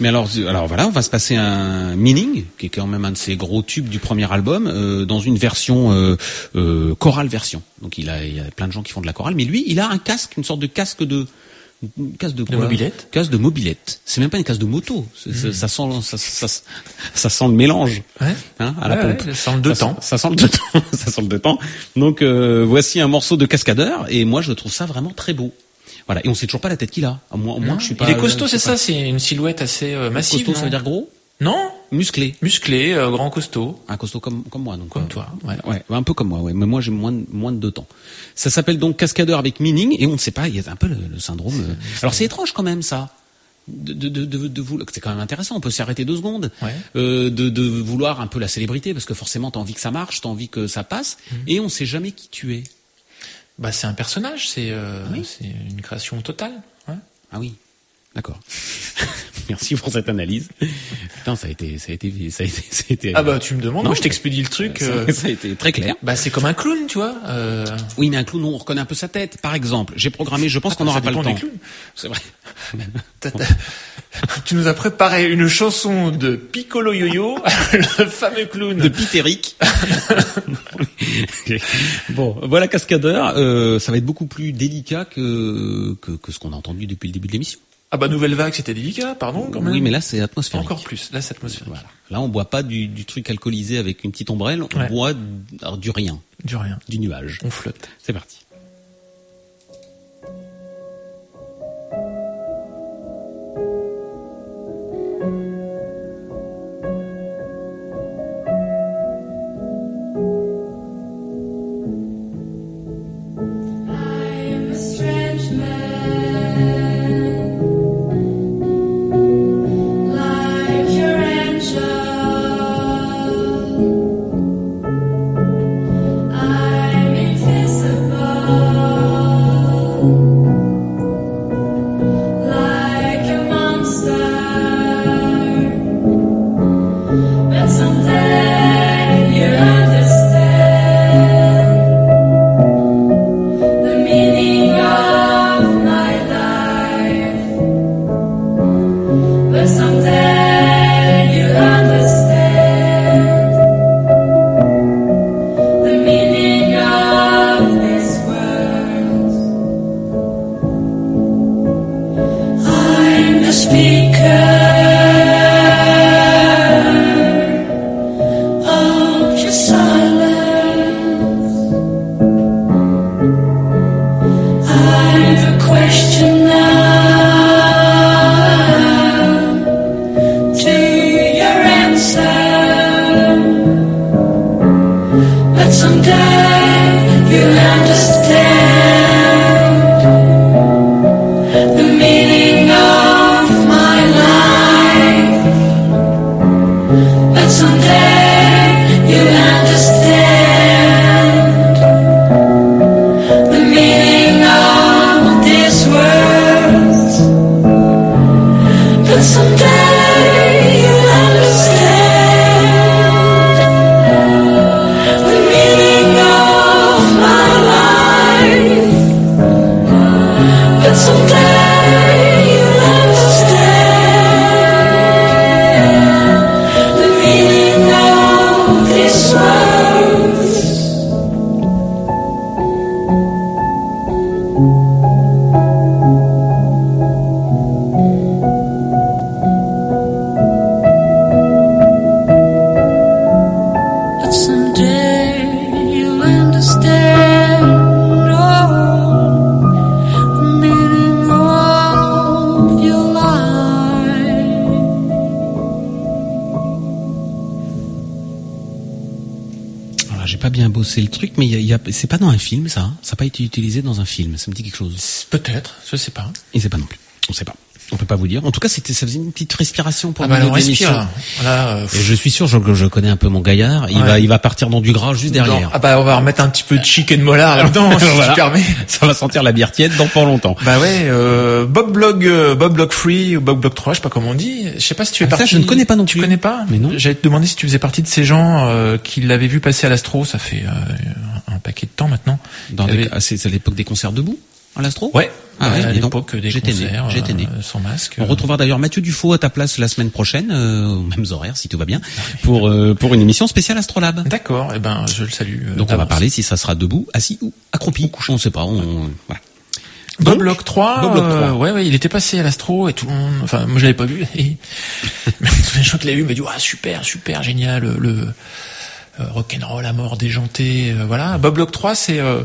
Mais alors, euh, alors voilà, on va se passer un Meaning, qui est quand même un de ses gros tubes du premier album, euh, dans une version euh, euh, chorale version. Donc il a, il y a plein de gens qui font de la chorale, mais lui, il a un casque, une sorte de casque de une casque de, quoi mobilette Casque de mobilette. C'est même pas une casque de moto. C'est- Ça sent, ça, ça, ça sent le mélange. Ouais. Hein, à la pompe. ouais, ça sent le deux temps. Ça sent le deux temps. ça sent le deux temps. Donc euh, voici un morceau de cascadeur et moi je trouve ça vraiment très beau. Voilà. Et on sait toujours pas la tête qu'il a. Moins, au moins je suis pas. il est costaud, c'est ça, c'est une silhouette assez euh, massive. Costaud, ça veut dire gros? Non, Musclé. musclé, euh, grand costaud. Un costaud comme, comme moi, donc. Comme euh, toi, ouais. Ouais, un peu comme moi, ouais. Mais moi, j'ai moins, de- moins de deux temps. Ça s'appelle donc Cascadeur avec Meaning, et on ne sait pas, il y a un peu le, le syndrome. euh, Alors c'est étrange quand même, ça. De, de, de, de, de vouloir- c'est quand même intéressant, on peut s'y arrêter deux secondes. Ouais. Euh, de, de vouloir un peu la célébrité, parce que forcément, t'as envie que ça marche, t'as envie que ça passe, Mhm. et on sait jamais qui tu es. Bah, c'est un personnage, c'est euh, Oui. c'est une création totale. ouais. Ah oui, d'accord. Merci pour cette analyse. Putain, ça a été, ça a été, ça a été, ça a été. Ah bah tu me demandes, Non, moi je t'expédie le truc. ça, euh, ça a été très clair. bah c'est comme un clown, tu vois. Euh, Oui, mais un clown, on reconnaît un peu sa tête. Par exemple, j'ai programmé, je pense qu'on ça n'aura pas le temps. C'est vrai. tu nous as préparé une chanson de Piccolo Yo-Yo, le fameux clown. De Pitéric. bon, voilà Cascadeur. Euh, ça va être beaucoup plus délicat que, que, que ce qu'on a entendu depuis le début de l'émission. Ah bah nouvelle vague, c'était délicat, pardon quand même. Oui, mais là, c'est atmosphérique. encore plus. Là, c'est atmosphérique. Voilà. Là, on boit pas du, du truc alcoolisé avec une petite ombrelle. On Ouais. boit alors, du rien, Du rien. du nuage. On flotte. C'est parti. Of c'est pas dans un film ça. hein Ça n'a pas été utilisé dans un film. Ça me dit quelque chose. Peut-être, je sais pas. Il sait pas non plus. On sait pas. On peut pas vous dire. En tout cas, c'était, ça faisait une petite respiration pour Ah bah on de respire. Euh, Et je suis sûr je- connais un peu mon gaillard. Il Ouais. va, il va partir dans du gras juste derrière. non. Ah bah on va remettre un petit peu de chicken molar là-dedans, si Voilà. tu permets. Ça va sentir la bière tiède dans pas longtemps. Bah ouais, euh, Bob Blog, euh, Bob Blog Free ou Bob Blog 3, je sais pas comment on dit. Je sais pas si tu es Ah, ça, parti. je ne connais pas non Tu plus. connais pas? Mais non. J'allais te demander si tu faisais partie de ces gens qui l'avaient vu passer à l'astro. Ça fait paquet de temps maintenant. Dans avait- ah, c'est à l'époque des concerts debout à l'astro. Ouais. Ah ouais, à l'époque des né, concerts. né. euh, sans masque. On retrouvera d'ailleurs Mathieu Dufaux à ta place la semaine prochaine, euh, aux mêmes horaires si tout va bien, pour euh, pour une émission spéciale Astrolabe. D'accord. Eh ben, je le salue. euh, Donc on va parler si ça sera debout, assis ou accroupi. On ne sait pas. On, voilà. Bob Donc, Block 3, Bob Block 3. euh, ouais, ouais, il était passé à l'astro et tout le monde, enfin, moi je l'avais pas vu. Et, mais tous les gens qui l'avaient vu m'ont dit, ah, super, super, génial, le, euh, rock'n'roll à mort déjanté, euh, voilà. Bob Block 3, c'est, euh,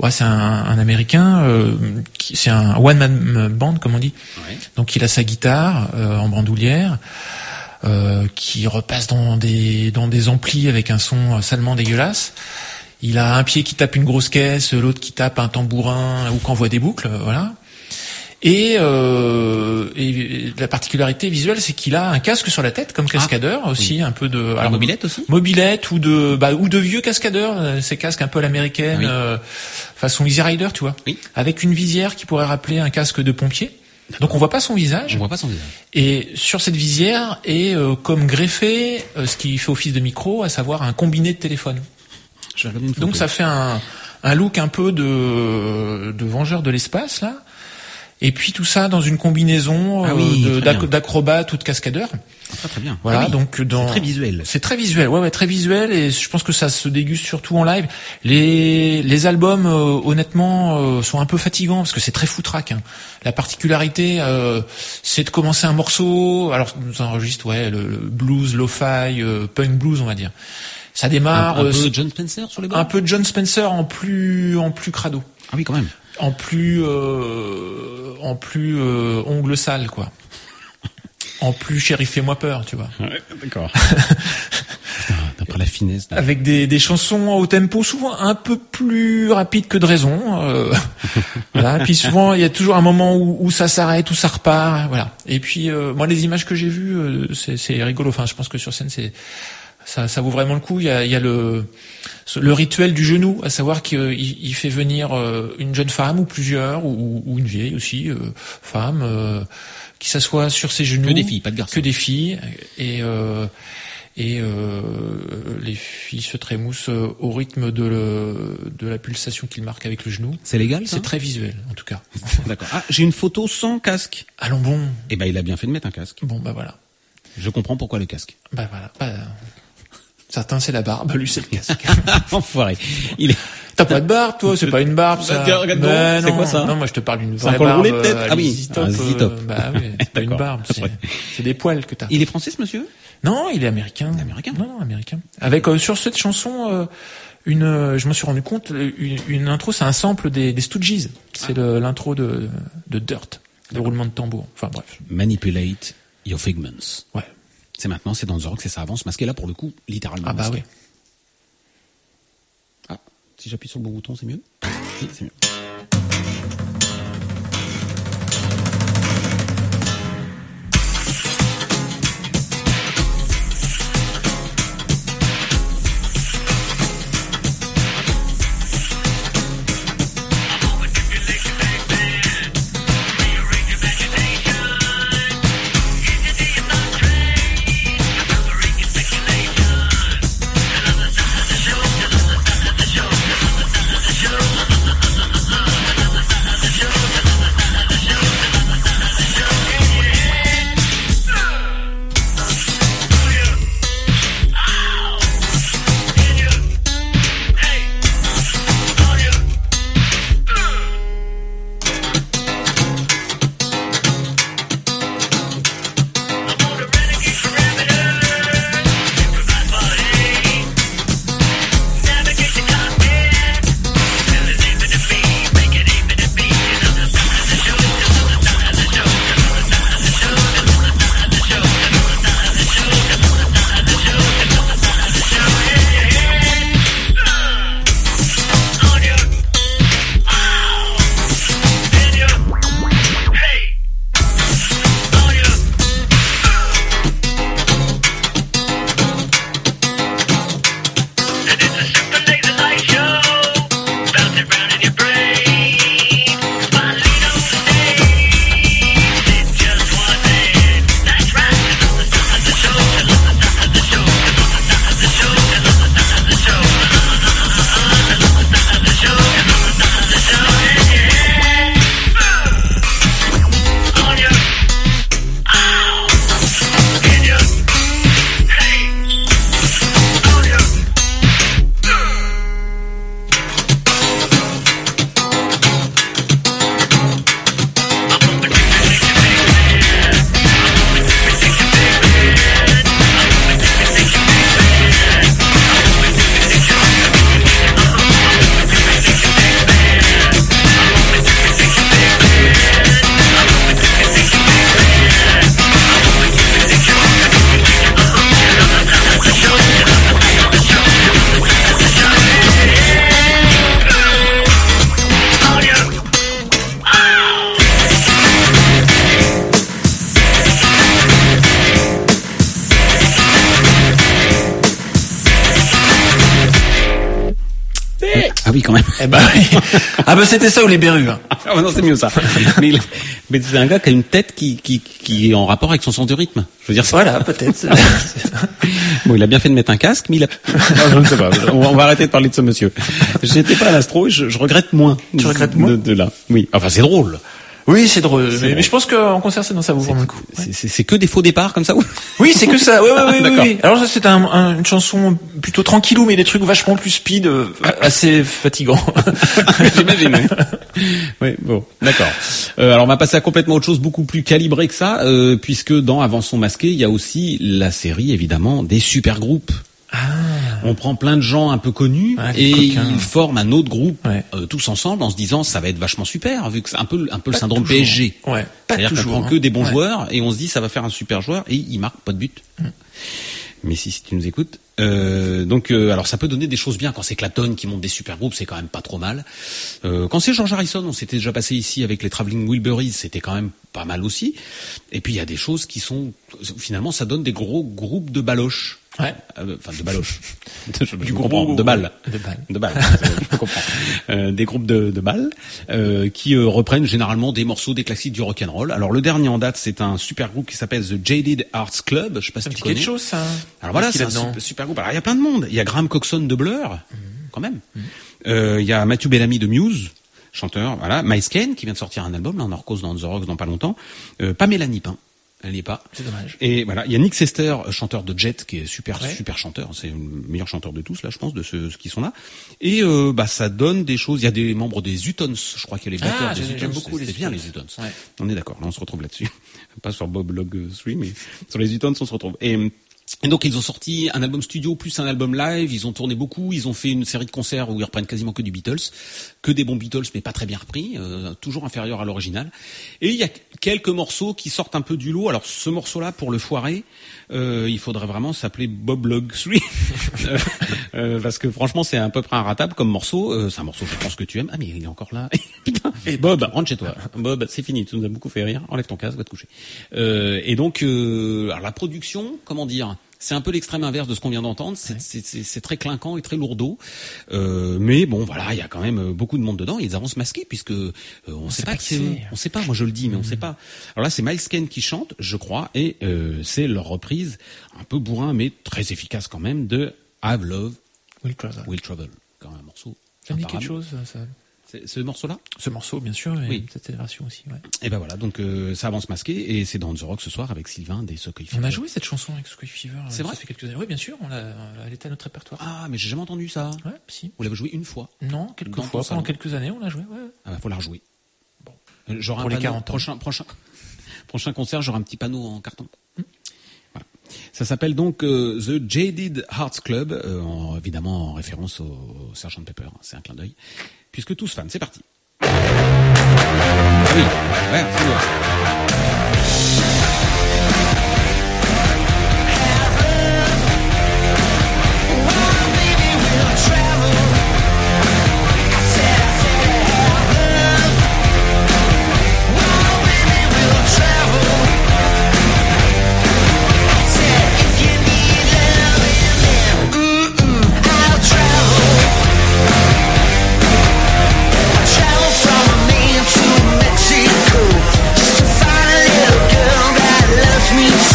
ouais, c'est un, un américain, euh, qui, c'est un one man band, comme on dit. Donc il a sa guitare euh, en bandoulière. euh, qui repasse dans des dans des amplis avec un son euh, salement dégueulasse. Il a un pied qui tape une grosse caisse, l'autre qui tape un tambourin ou qui envoie des boucles, euh, voilà. Et, euh, et la particularité visuelle, c'est qu'il a un casque sur la tête comme cascadeur aussi, un peu de alors, mobilette aussi mobilette ou de bah, ou de vieux cascadeurs, euh, ces casques un peu à l'américaine, Ah oui. euh, façon Easy Rider, tu vois, Oui. avec une visière qui pourrait rappeler un casque de pompier. Donc on voit pas son visage. On voit pas son visage. Et sur cette visière est euh, comme greffé euh, ce qui fait office de micro, à savoir un combiné de téléphone. Je. Donc ça fait un, un look un peu de, de vengeur de l'espace là. Et puis tout ça dans une combinaison Ah euh, oui, de- très d'ac- bien. d'acrobate ou de cascadeur. Très très bien. Voilà, Ah oui. donc dans C'est très visuel. C'est très visuel, ouais, ouais, très visuel, et je pense que ça se déguste surtout en live. Les les albums, euh, honnêtement, euh, sont un peu fatigants parce que c'est très foutraque. Hein. La particularité, euh, c'est de commencer un morceau. Alors, ça enregistre, ouais, le, le blues, lo-fi, punk blues, on va dire. Ça Un, démarre. un euh, peu John Spencer sur les bords. un peu John Spencer en plus en plus crado, Ah oui quand même. En plus euh, en plus euh, ongle sale quoi. En plus shérif fais-moi peur, tu vois. D'accord. D'après la finesse. Avec des, des chansons au tempo souvent un peu plus rapide que de raison. euh, voilà. Et puis souvent il y a toujours un moment où, où ça s'arrête, où ça repart. Voilà. Et puis euh, moi les images que j'ai vues, euh, c'est c'est rigolo. Enfin je pense que sur scène c'est ça, ça vaut vraiment le coup. Il y a, il y a le, le rituel du genou, à savoir qu'il il fait venir euh, une jeune femme ou plusieurs, ou, ou une vieille aussi, euh, femme, euh, qui s'assoit sur ses genoux. Que des filles, pas de garçons. Que des filles. Et, euh, et euh, les filles se trémoussent au rythme de, le, de la pulsation qu'il marque avec le genou. C'est légal ça? C'est très visuel, en tout cas. D'accord. Ah, j'ai une photo sans casque. Allons bon. Eh ben, il a bien fait de mettre un casque. Bon, bah voilà. Je comprends pourquoi le casque. Bah voilà. Bah, certains c'est la barbe, lui c'est le casque. Enfoiré. Il est. T'as pas de barbe, toi, c'est pas une barbe, ça. Bah, regarde Ben c'est non, quoi ça? Non, moi je te parle d'une vraie barbe. roulé, peut-être? Euh, Ah oui, Top, un ZZ Top. euh, Bah oui, c'est pas une barbe, c'est, des poils que t'as. Il est français, ce monsieur? Non, il est américain. Américain. Non, non, américain. Avec euh, sur cette chanson, euh, une, euh, je me suis rendu compte, une, une intro, c'est un sample des, des Stooges. C'est Ah. le- l'intro de, de Dirt, de roulement de tambour. Enfin bref. Manipulate your figments. Ouais. C'est maintenant, c'est dans The Rock, c'est ça avance masqué là pour le coup, littéralement. Ah bah masqué. oui. Ah, si j'appuie sur le bon bouton, c'est mieux Oui, c'est mieux. Ah bah c'était ça ou les berrues. hein. Ah non, c'est mieux ça. mais c'est un gars qui a une tête qui, qui, qui est en rapport avec son sens du rythme. Je veux dire, ça. Voilà, peut-être. Bon, il a bien fait de mettre un casque, mais il a. Non, je ne sais pas. On va, on va arrêter de parler de ce monsieur. J'étais pas à l'astro et je, je regrette moins. Tu de- regrettes moins de, de là. Oui. Enfin, c'est drôle. Oui, c'est drôle. Mais, je pense qu'en concert, c'est dans ça vaut vraiment le coup. C'est- que des faux départs comme ça. ou Oui, c'est que ça. Ouais, oui, oui. Alors ça, c'est un, un- une chanson plutôt tranquillou, mais des trucs vachement plus speed, euh, assez fatigants. J'imagine. Oui. Oui, bon, d'accord. Euh, alors on va passer à complètement autre chose, beaucoup plus calibré que ça, euh, puisque dans Avançons masqués, il y a aussi la série évidemment des super groupes. On prend plein de gens un peu connus Ah, et coquins. ils forment un autre groupe Ouais. euh, tous ensemble en se disant ça va être vachement super vu que c'est un peu un peu le syndrome toujours. PSG. Ouais, pas toujours, prend hein. que des bons Ouais. joueurs et on se dit ça va faire un super joueur et il marque pas de but. Mais si, si tu nous écoutes, euh, donc euh, alors ça peut donner des choses bien quand c'est Clapton qui monte des super groupes, c'est quand même pas trop mal. Euh, quand c'est George Harrison, on s'était déjà passé ici avec les Traveling Wilburys, c'était quand même pas mal aussi. Et puis il y a des choses qui sont finalement ça donne des gros groupes de baloches. Ouais. Euh, Enfin de baloches. Je- je Du comprends, gros- de balles. de balles. De balles. je peux comprendre. Euh, des groupes de, de balles euh, qui euh, reprennent généralement des morceaux des classiques du rock and roll. Alors le dernier en date, c'est un super groupe qui s'appelle The Jaded Arts Club. Je sais pas si Ça tu connais. quelque chose, ça. Alors voilà, c'est un super, super groupe. Alors il y a plein de monde. Il y a Graham Coxon de Blur, quand même. Euh, Il y a Matthew Bellamy de Muse, chanteur. Voilà, Miles Kane qui vient de sortir un album. Là, on en dans The Rocks dans pas longtemps. Euh, pas Mélanie Pain. Elle n'y est pas. C'est dommage. Et voilà, il y a Nick Sester, chanteur de Jet, qui est super Ouais. super chanteur. C'est le meilleur chanteur de tous là, je pense, de ceux, ceux qui sont là. Et euh, bah ça donne des choses. Il y a des membres des Utons, je crois qu'il y a les Ah, batteurs des j'aime- Utons. j'aime beaucoup les c'est bien Utons. les Utons. Ouais. On est d'accord. Là, on se retrouve là-dessus. Pas sur Bob Log 3, mais sur les Utons, on se retrouve. Et et donc ils ont sorti un album studio plus un album live, ils ont tourné beaucoup, ils ont fait une série de concerts où ils reprennent quasiment que du Beatles, que des bons Beatles mais pas très bien repris, euh, toujours inférieur à l'original. Et il y a quelques morceaux qui sortent un peu du lot. Alors ce morceau-là pour le foirer, euh, il faudrait vraiment s'appeler Bob Log 3 Euh, euh, parce que franchement c'est à peu près inratable comme morceau. Euh, c'est un morceau je pense que tu aimes. Ah mais il est encore là. Putain. Bob, rentre chez toi. Bob, c'est fini, tu nous as beaucoup fait rire. Enlève ton casque, va te coucher. Euh, et donc alors la production, comment dire? C'est un peu l'extrême inverse de ce qu'on vient d'entendre. C'est très clinquant et très lourdeau. Euh, mais bon, voilà, il y a quand même euh, beaucoup de monde dedans. Ils avancent masqués puisque euh, on, sait pas, qui c'est. eux. On sait pas. Moi, je le dis, mais on sait pas. Alors là, c'est Miles Kane qui chante, je crois, et euh, c'est leur reprise un peu bourrin, mais très efficace quand même de I've Love Will Travel. Will Travel. Quand même un morceau. Ça me dit quelque chose, ça. C'est- Ce morceau-là Ce morceau, bien sûr, et Oui. cette version aussi, ouais. Et ben voilà, donc euh, ça avance masqué et c'est dans The Rock ce soir avec Sylvain des Soccer On a joué cette chanson avec Squid Fever. C'est ça vrai fait quelques années. Oui, bien sûr, on l'a, elle était à notre répertoire. Ah, mais j'ai jamais entendu ça. Ouais, si. Vous l'avez joué une fois. Non, quelques Dans fois, pendant quelques années, on l'a joué, ouais. Ah bah, faut la rejouer. Bon. Euh, J'aurai Pour un les panneau- 40 ans. prochain, prochain, prochain concert, j'aurai un petit panneau en carton. Voilà. Ça s'appelle donc euh, The Jaded Hearts Club, euh, en- évidemment en référence au Sergeant Pepper. hein, C'est un clin d'œil. Puisque tous fans, c'est parti. Ah oui,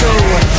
so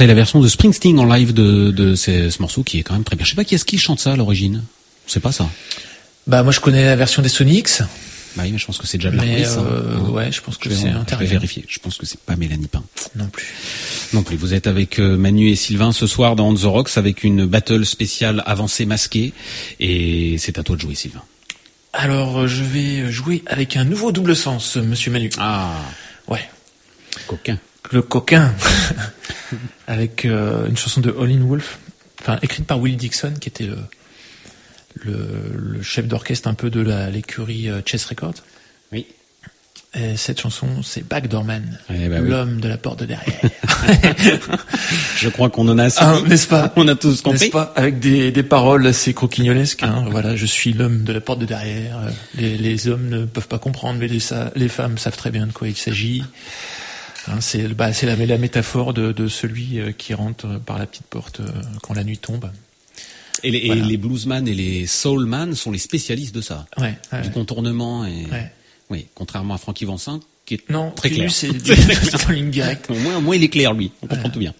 conseille la version de Springsteen en live de, de ce, ce morceau qui est quand même très bien. Je sais pas qui est-ce qui chante ça à l'origine. C'est pas ça. Bah moi je connais la version des Sonics, Bah oui, mais je pense que c'est déjà de mais euh, Hein. ouais, je pense que c'est je vais vérifier. Je pense que c'est pas Mélanie Pain. Non plus. Non plus. Vous êtes avec euh, Manu et Sylvain ce soir dans On the Rocks avec une battle spéciale avancée masquée. Et c'est à toi de jouer, Sylvain. Alors euh, je vais jouer avec un nouveau double sens, Monsieur Manu. Ah, Ouais, coquin. Le coquin, avec euh, une chanson de Howlin' Wolf, enfin écrite par Willie Dixon, qui était le le, le chef d'orchestre un peu de l'écurie euh, Chess Records. Oui. Et cette chanson, c'est Backdoorman, oui. l'homme de la porte de derrière. Je crois qu'on en a assez. Ah, n'est-ce pas On a tous N'est-ce compris. pas Avec des, des paroles assez croquignolesques. Hein. Voilà, je suis l'homme de la porte de derrière. Les, les hommes ne peuvent pas comprendre, mais les femmes savent très bien de quoi il s'agit. Hein, c'est bah, la, la métaphore de, de celui euh, qui rentre par la petite porte euh, quand la nuit tombe. Et les, et Voilà. les bluesman et les soulman sont les spécialistes de ça. Ouais. ouais. Du contournement et Ouais. oui, contrairement à Francky Vincent qui est Non, très clair. c'est ligne directe. Au moins, au moins il est clair lui. On comprend tout bien.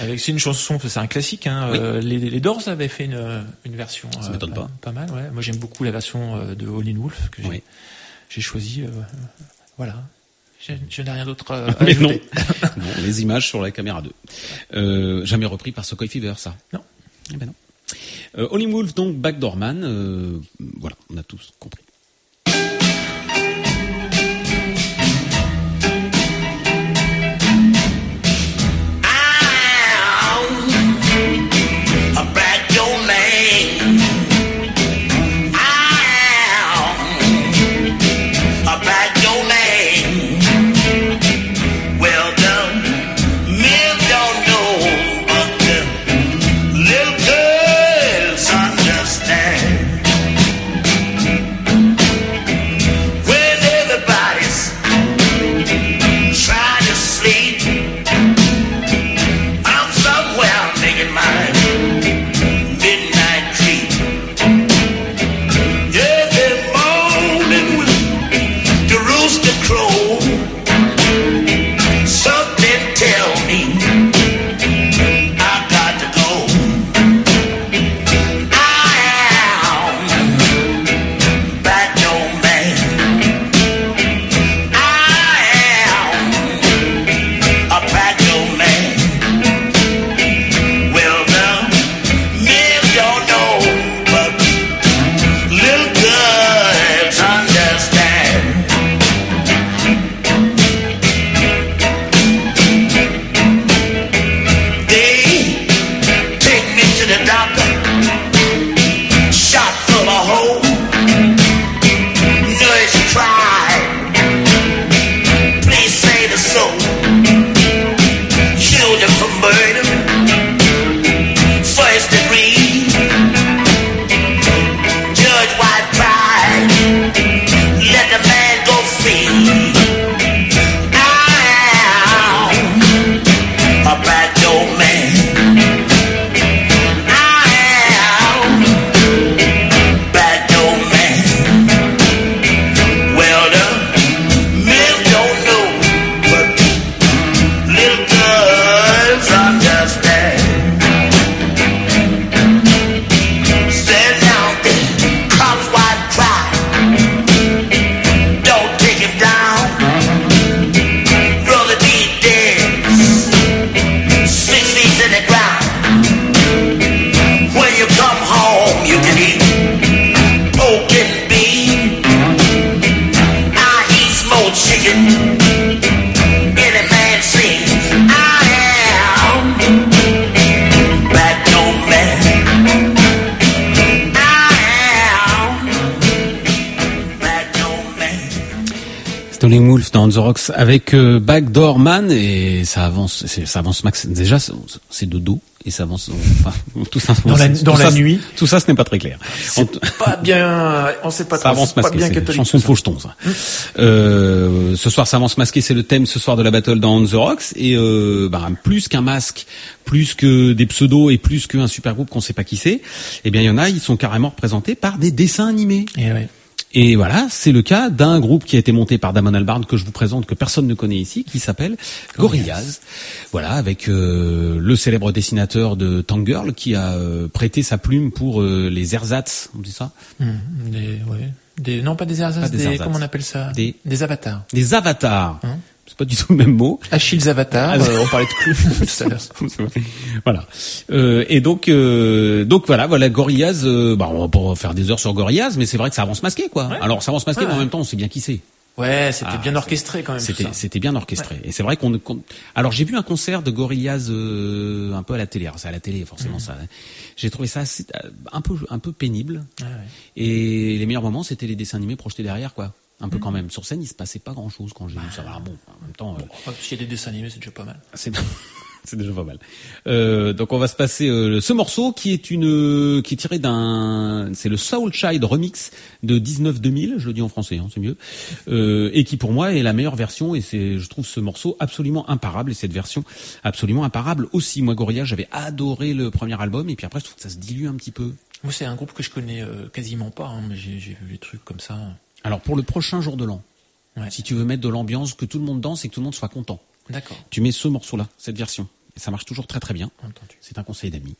Avec c'est une chanson, c'est un classique. Hein. Oui. euh, les, les Doors avaient fait une, une version. Ça euh, m'étonne pas. Pas mal, ouais. Moi, j'aime beaucoup la version de Howlin' Wolf que j'ai Oui. j'ai choisi. euh, voilà. Je, je n'ai rien d'autre euh, à Mais non. non, les images sur la caméra 2. Euh, jamais repris par Sokoi Fever, ça. Non. Eh ben non. Euh, Howlin' Wolf, donc Backdoorman, euh, voilà, on a tous compris. Avec euh, Backdoor Man et ça avance, c'est- ça avance max. Déjà, c'est- c'est de dos et ça avance. Enfin, tout ça, Dans la- tout dans la ça, nuit. Tout ça, ce n'est pas très clair. En- Pas bien, on sait pas ça trop, avance masqué, bien c'est chanson de ça. faucheton ça. Euh, ce soir, ça avance masqué, c'est le thème ce soir de la battle dans On The Rocks et euh, bah, plus qu'un masque, plus que des pseudos et plus qu'un super groupe qu'on sait pas qui c'est, eh bien il y en a, ils sont carrément représentés par des dessins animés. Et ouais. Et voilà, c'est le cas d'un groupe qui a été monté par Damon Albarn que je vous présente, que personne ne connaît ici, qui s'appelle Gorillaz. Voilà, avec euh, le célèbre dessinateur de Tangirl qui a euh, prêté sa plume pour euh, les ersatz, on dit ça? Hum, Des, ouais. Des, non, pas des ersatz, des des, ersatz. comment on appelle ça? Des- avatars. Des avatars. Hein? C'est pas du tout le même mot. Achilles Avatar, Ah, euh, on parlait de Club tout à l'heure. voilà. Euh, et donc, euh, donc voilà, voilà Gorillaz. Euh, bah, on va pas faire des heures sur Gorillaz, mais c'est vrai que ça avance masqué, quoi. Alors, ça avance masqué, Ouais, mais en ouais. même temps, on sait bien qui c'est. Ouais, c'était Ah, bien orchestré quand même. C'était c'était bien orchestré. Et c'est vrai qu'on qu'on- alors j'ai vu un concert de Gorillaz euh, un peu à la télé. Alors c'est à la télé Mhm. forcément ça. hein. J'ai trouvé ça assez, euh, un peu un peu pénible. Ah ouais. Et les meilleurs moments c'était les dessins animés projetés derrière quoi. Un Mhm. peu quand même. Sur scène il se passait pas grand chose quand j'ai vu ça. Alors bon en même temps. euh, Ouais, S'il y a des dessins animés, c'est déjà pas mal. c'est c'est déjà pas mal. Euh, donc on va se passer euh, ce morceau qui est une qui est tiré d'un c'est le Soul Child remix de 19-2000, je le dis en français, hein, c'est mieux, euh, et qui pour moi est la meilleure version et c'est je trouve ce morceau absolument imparable et cette version absolument imparable aussi. Moi Gorilla j'avais adoré le premier album et puis après je trouve que ça se dilue un petit peu. Moi, c'est un groupe que je connais euh, quasiment pas, hein, mais j'ai vu des trucs comme ça. Alors pour le prochain jour de l'an, Ouais. si tu veux mettre de l'ambiance, que tout le monde danse et que tout le monde soit content, D'accord. tu mets ce morceau-là, cette version. Et ça marche toujours très très bien. Entendu. C'est un conseil d'amis.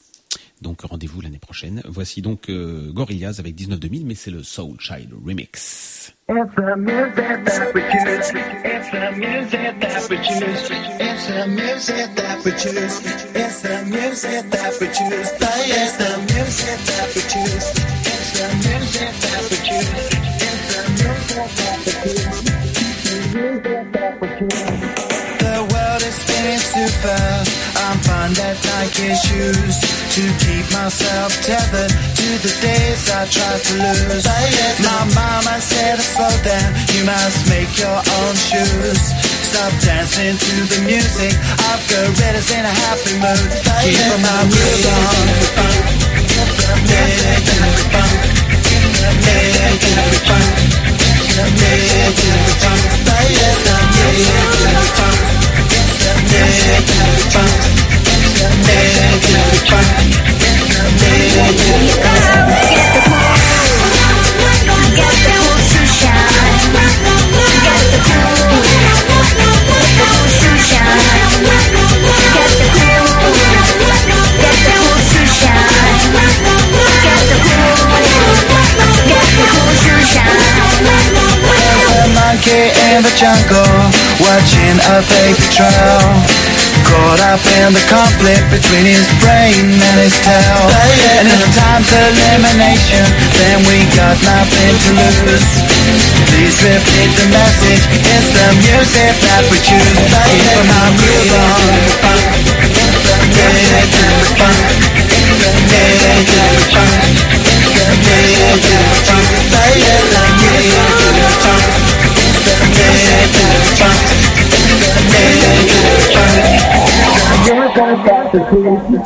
Donc rendez-vous l'année prochaine. Voici donc euh, Gorillaz avec 19 2000, mais c'est le Soul Child Remix. It's the music that we choose. It's the music that we choose. It's the music that we choose. It's the music that we choose. It's the music that we choose. It's the music that we choose. The that choose. World is spinning too fast. I'm fond at Nike shoes to keep myself tethered to the days I tried to lose. My mama said, slow down, you must make your own shoes. Stop dancing to the music of gorillas in a happy mood. Keep my groove on. Yeah, to the funk. Yeah, to you get the jungle watching a baby trail. Caught up in the conflict between his brain and his tail. And if time's elimination, then we got nothing to lose. Please repeat the message. It's the music that we choose. Keep my groove on. Yeah, to the funk.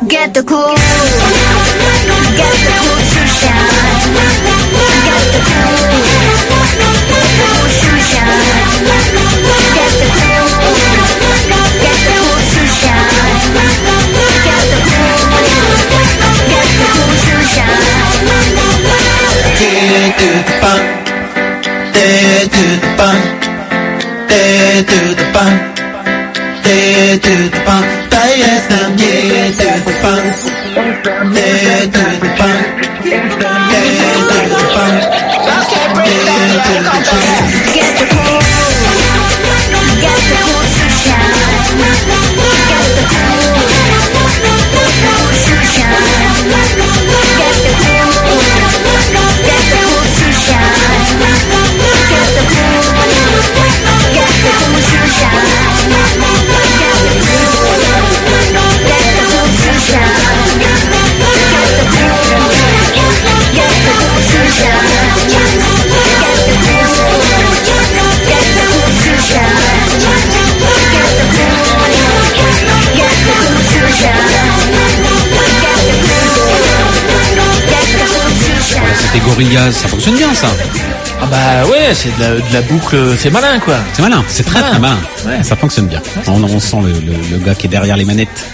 Get the cool, get the cool shoe shine. Get the cool, get the cool shoe shine. Get the cool, get the cool shoe shine. Get the cool, get the cool shoe shine. Get the cool, get the cool shoe shine. yeah the bump, there through the bump, but yes I'm yeah through the bump, there through the bump, there through the bump, there through the bump. Get the cool, get the cool sunshine, get the cool, get the cool sunshine, get the cool, get the cool sunshine. Gorillaz, ça fonctionne bien ça. Ah bah ouais, c'est de la, de la boucle, c'est malin quoi. C'est malin, c'est très très malin. Ouais. Ça fonctionne bien. On, on sent le, le- le gars qui est derrière les manettes,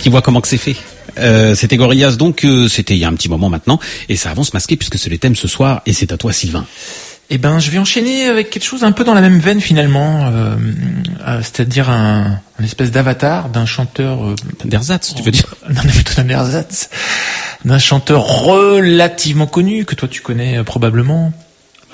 qui voit comment que c'est fait. Euh, c'était Gorillaz donc, euh, c'était il y a un petit moment maintenant, et ça avance masqué puisque c'est le thème ce soir, et c'est à toi Sylvain. Eh ben, je vais enchaîner avec quelque chose un peu dans la même veine finalement, euh, euh, c'est-à-dire un, un espèce d'avatar d'un chanteur. Euh, D'ersatz, tu veux dire Non, mais plutôt d'un ersatz, d'un chanteur relativement connu que toi tu connais euh, probablement.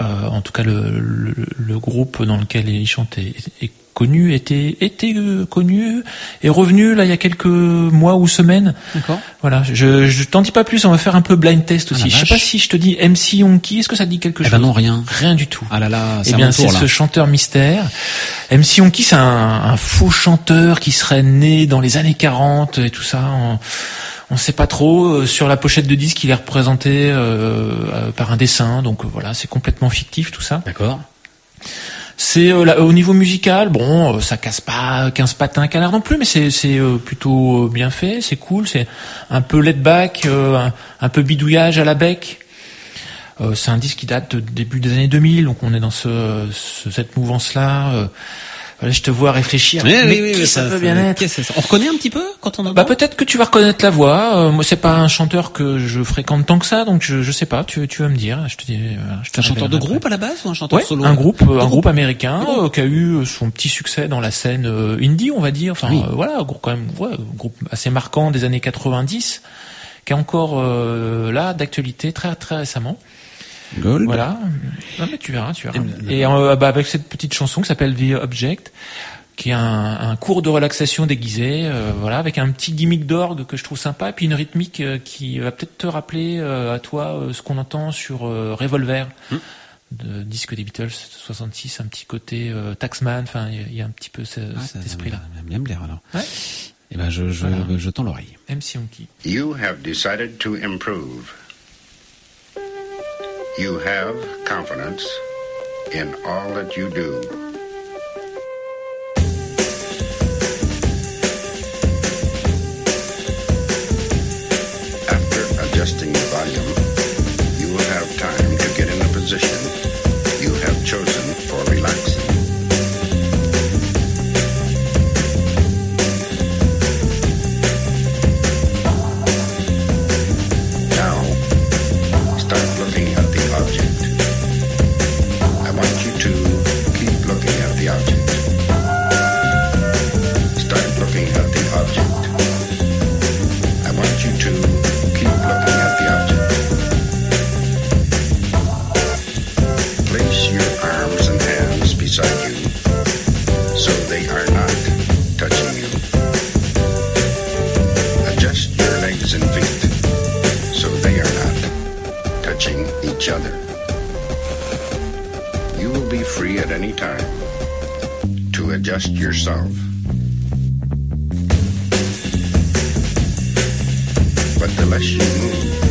Euh, en tout cas, le, le, le groupe dans lequel il chante est, est connu, était était euh, connu, est revenu là il y a quelques mois ou semaines. D'accord. Voilà, je, je t'en dis pas plus, on va faire un peu blind test Ah, aussi. la je sais pas si je te dis MC Yonki, est-ce que ça te dit quelque Eh chose ben non, rien. Rien du tout. Ah là là, Eh c'est à bien, c'est ce chanteur mystère. MC Yonki, c'est un, un faux chanteur qui serait né dans les années 40 et tout ça. On, on sait pas trop. Euh, Sur la pochette de disque, il est représenté euh, euh, par un dessin. Donc voilà, c'est complètement fictif tout ça. D'accord. C'est euh, au niveau musical, bon, euh, ça casse pas 15 patins canard non plus, mais c'est euh, plutôt euh, bien fait, c'est cool, c'est un peu laid back, euh, un, un peu bidouillage à la bec. Euh, c'est un disque qui date de début des années 2000, donc on est dans ce, ce- cette mouvance-là. Je te vois réfléchir. Oui, mais oui, oui, qui ça, ça- peut bien être ça On reconnaît un petit peu quand on entend bah peut-être que tu vas reconnaître la voix. Euh, moi c'est pas un chanteur que je fréquente tant que ça, donc je, je sais pas. Tu, tu vas me dire. Je te dis. euh, je te C'est un chanteur de groupe à la base ou un chanteur Ouais, solo? un groupe, euh, un groupe américain euh, qui a eu son petit succès dans la scène euh, indie, on va dire. Enfin, voilà, un groupe quand même, ouais, un groupe assez marquant des années 90, qui est encore là d'actualité très très récemment. Gold. Voilà. Non mais tu verras, tu verras. Et- Et euh, bah, avec cette petite chanson qui s'appelle The Object, qui est un, un cours de relaxation déguisé, euh, voilà, avec un petit gimmick d'orgue que je trouve sympa, et puis une rythmique euh, qui va peut-être te rappeler euh, à toi euh, ce qu'on entend sur euh, Revolver, de disque des Beatles 66, un petit côté euh, Taxman, enfin il y a- il y, a un petit peu ce- Ah, cet esprit-là. bien me alors. Ouais. Et ben je, je, Voilà. je tends l'oreille. MC. You have decided to improve. You have confidence in all that you do. After adjusting any time to adjust yourself. But the less you move,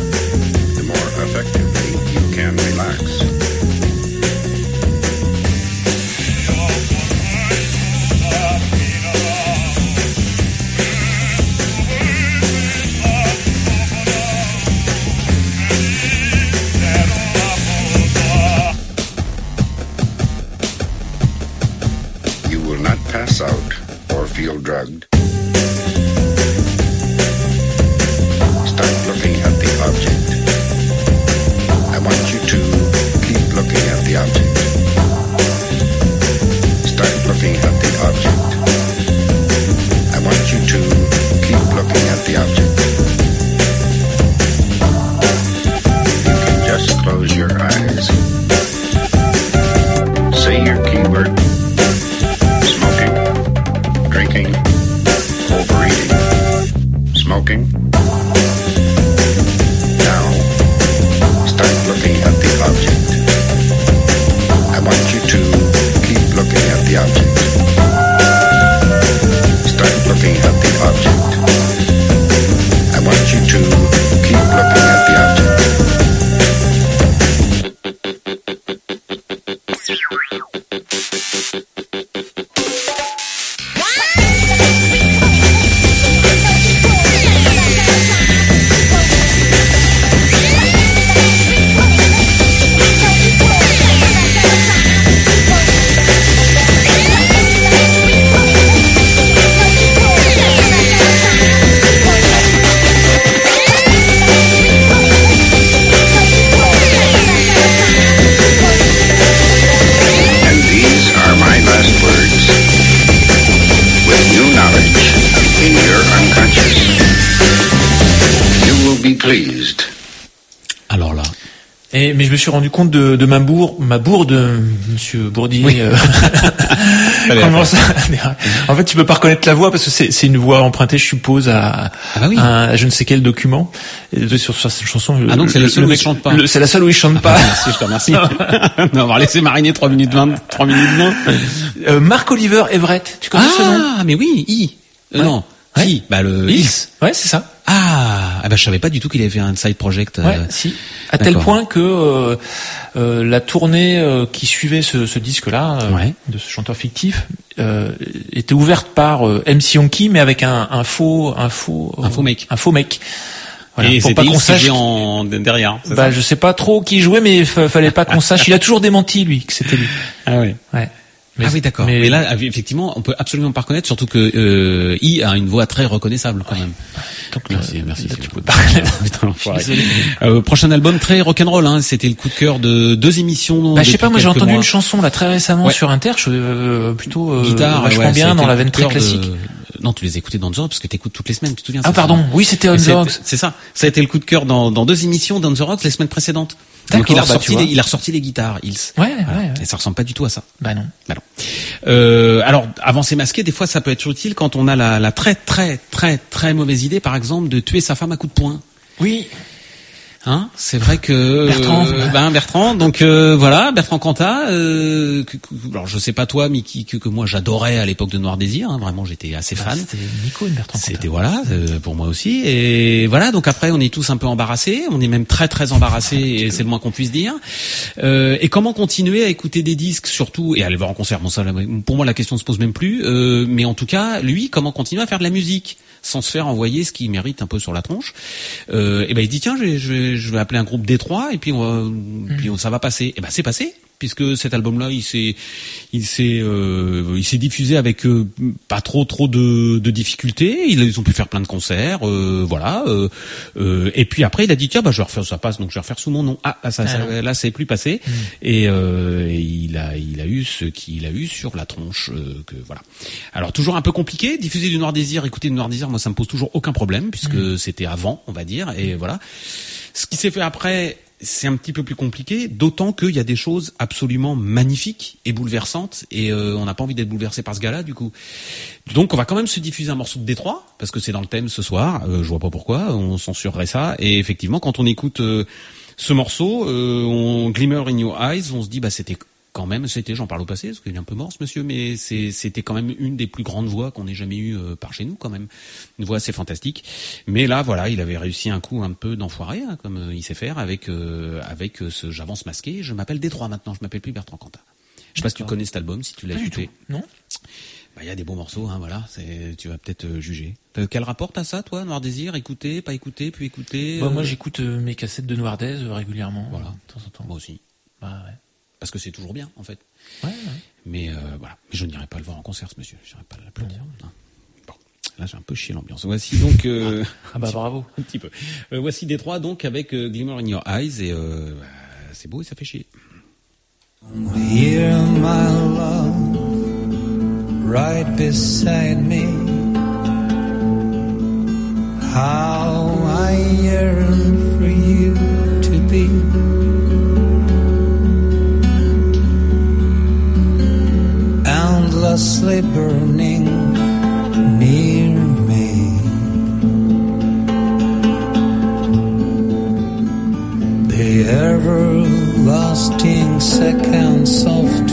rendu compte de, de ma bourre, ma bourre de Monsieur Bourdier. Oui. euh, comment ça En fait, tu peux pas reconnaître la voix parce que c'est une voix empruntée, je suppose, à, Ah bah oui. à un je ne sais quel document. De- sur, sur cette chanson. Ah, donc c'est la le- seule le où il chante pas. C'est la seule où il chante pas. merci, je te remercie. non, on va laisser mariner 3 minutes 20, 3 minutes 20. Euh, Marc Oliver Everett, tu connais ce nom Ah, mais oui, I. Euh, Ouais. Non, Ouais. si, bah le. Ils. Ouais, c'est ça. Ah, ah bah je savais pas du tout qu'il avait fait un side project. euh, Ouais, si. À tel point que euh, euh, la tournée euh, qui suivait ce, ce disque-là, euh, Ouais. de ce chanteur fictif, euh, était ouverte par euh, MC Yonki, mais avec un, un faux, un faux, Un faux mec. un faux mec. Voilà, et pour pas qu'on sache. en derrière. Bah, ça je sais pas trop qui jouait, mais fallait pas qu'on sache. Il a toujours démenti lui que c'était lui. Ah ouais. Ah oui, d'accord. Mais, là, ah, effectivement, on peut absolument pas reconnaître, surtout que euh, I a une voix très reconnaissable quand même. donc, Merci, euh, merci. là, tu peux pas. Euh, prochain album très rock'n'roll. Hein. C'était le coup de cœur de deux émissions. Bah, je sais pas, moi j'ai entendu mois. une chanson là très récemment Ouais. sur Inter, je, euh, plutôt euh, guitare, vachement ouais, bien dans la veine très de- classique. Non, tu les écoutais dans The Rock parce que t'écoutes toutes les semaines, tu te souviens Ah pardon, oui c'était On the Rocks. C'est ça. Ça a été le coup de cœur dans, dans deux émissions d'On The Rocks les semaines précédentes. Donc il a bah, ressorti, les, il a ressorti les guitares, Hills. Ouais, ouais, Voilà. ouais. Et ça ressemble pas du tout à ça. Bah non. Bah non. Euh, alors, avancer masqué, des fois, ça peut être utile quand on a la, la très très très très mauvaise idée, par exemple, de tuer sa femme à coup de poing. Oui. Hein c'est vrai que Bertrand. euh, ben Bertrand donc euh, voilà Bertrand Cantat euh, que- que- alors je sais pas toi mais qui que, que moi j'adorais à l'époque de Noir Désir hein, vraiment j'étais assez Bah, fan. C'était Nico et Bertrand. C'était voilà euh, pour moi aussi et voilà donc après on est tous un peu embarrassés on est même très très embarrassés et c'est le moins qu'on puisse dire. Euh, et comment continuer à écouter des disques surtout et aller voir en concert? Bon ça là, pour moi la question se pose même plus euh, mais en tout cas lui comment continuer à faire de la musique? Sans se faire envoyer ce qu'il mérite un peu sur la tronche. Euh, et ben il dit tiens je vais, je vais, je vais appeler un groupe Détroit et puis on va, puis on- ça va passer. Et ben c'est passé puisque cet album-là, il s'est, il s'est, euh, il s'est diffusé avec euh, pas trop, trop de, de difficultés. Ils, ils ont pu faire plein de concerts, euh, voilà. et puis après, il a dit tiens, bah je vais refaire ça passe, donc je vais refaire sous mon nom. Ah, là, ça, ça- Ah là, c'est plus passé. Et, euh, et il a, il a eu ce qu'il a eu sur la tronche, que voilà. Alors toujours un peu compliqué, diffuser du Noir Désir, écouter du Noir Désir, moi ça me pose toujours aucun problème puisque c'était avant, on va dire, et voilà. Ce qui s'est fait après, c'est un petit peu plus compliqué, d'autant qu'il y a des choses absolument magnifiques et bouleversantes, et euh, on n'a pas envie d'être bouleversé par ce gars-là, du coup. Donc on va quand même se diffuser un morceau de Détroit, parce que c'est dans le thème ce soir, euh, je vois pas pourquoi, on censurerait ça, et effectivement, quand on écoute euh, ce morceau, euh, on Glimmer in Your Eyes, on se dit, bah c'était quand même, c'était, j'en parle au passé, parce qu'il est un peu mort ce monsieur, mais c'était quand même une des plus grandes voix qu'on ait jamais eues euh, par chez nous, quand même. Une voix assez fantastique. Mais là, voilà, il avait réussi un coup un peu d'enfoiré, hein, comme euh, il sait faire, avec euh, avec euh, ce j'avance masqué. Je m'appelle Détroit maintenant, je m'appelle plus Bertrand Cantat. Je sais pas si tu connais cet album, si tu l'as écouté. Non. Bah, il y a des bons morceaux, hein, voilà. C'est, tu vas peut-être euh, juger. Euh, quel rapport t'as ça, toi, Noir Désir? Écouter, pas écouter, puis écouter Bah, moi j'écoute euh, mes cassettes de Noirdez euh, régulièrement. Voilà. De temps en temps. Moi aussi, Bah ouais. Parce que c'est toujours bien, en fait. Ouais, ouais. Mais euh, voilà, mais je n'irai pas le voir en concert, ce monsieur. Je n'irai pas l'applaudir. Bon, là j'ai un peu chié l'ambiance. Voici donc euh, Ah bah bravo. un petit peu. Euh, voici Détroit donc avec euh, Glimmer in Your Eyes et euh, bah, c'est beau et ça fait chier. Here, my love, right beside me. How I yearn for you to be. Endlessly burning near me. The everlasting seconds of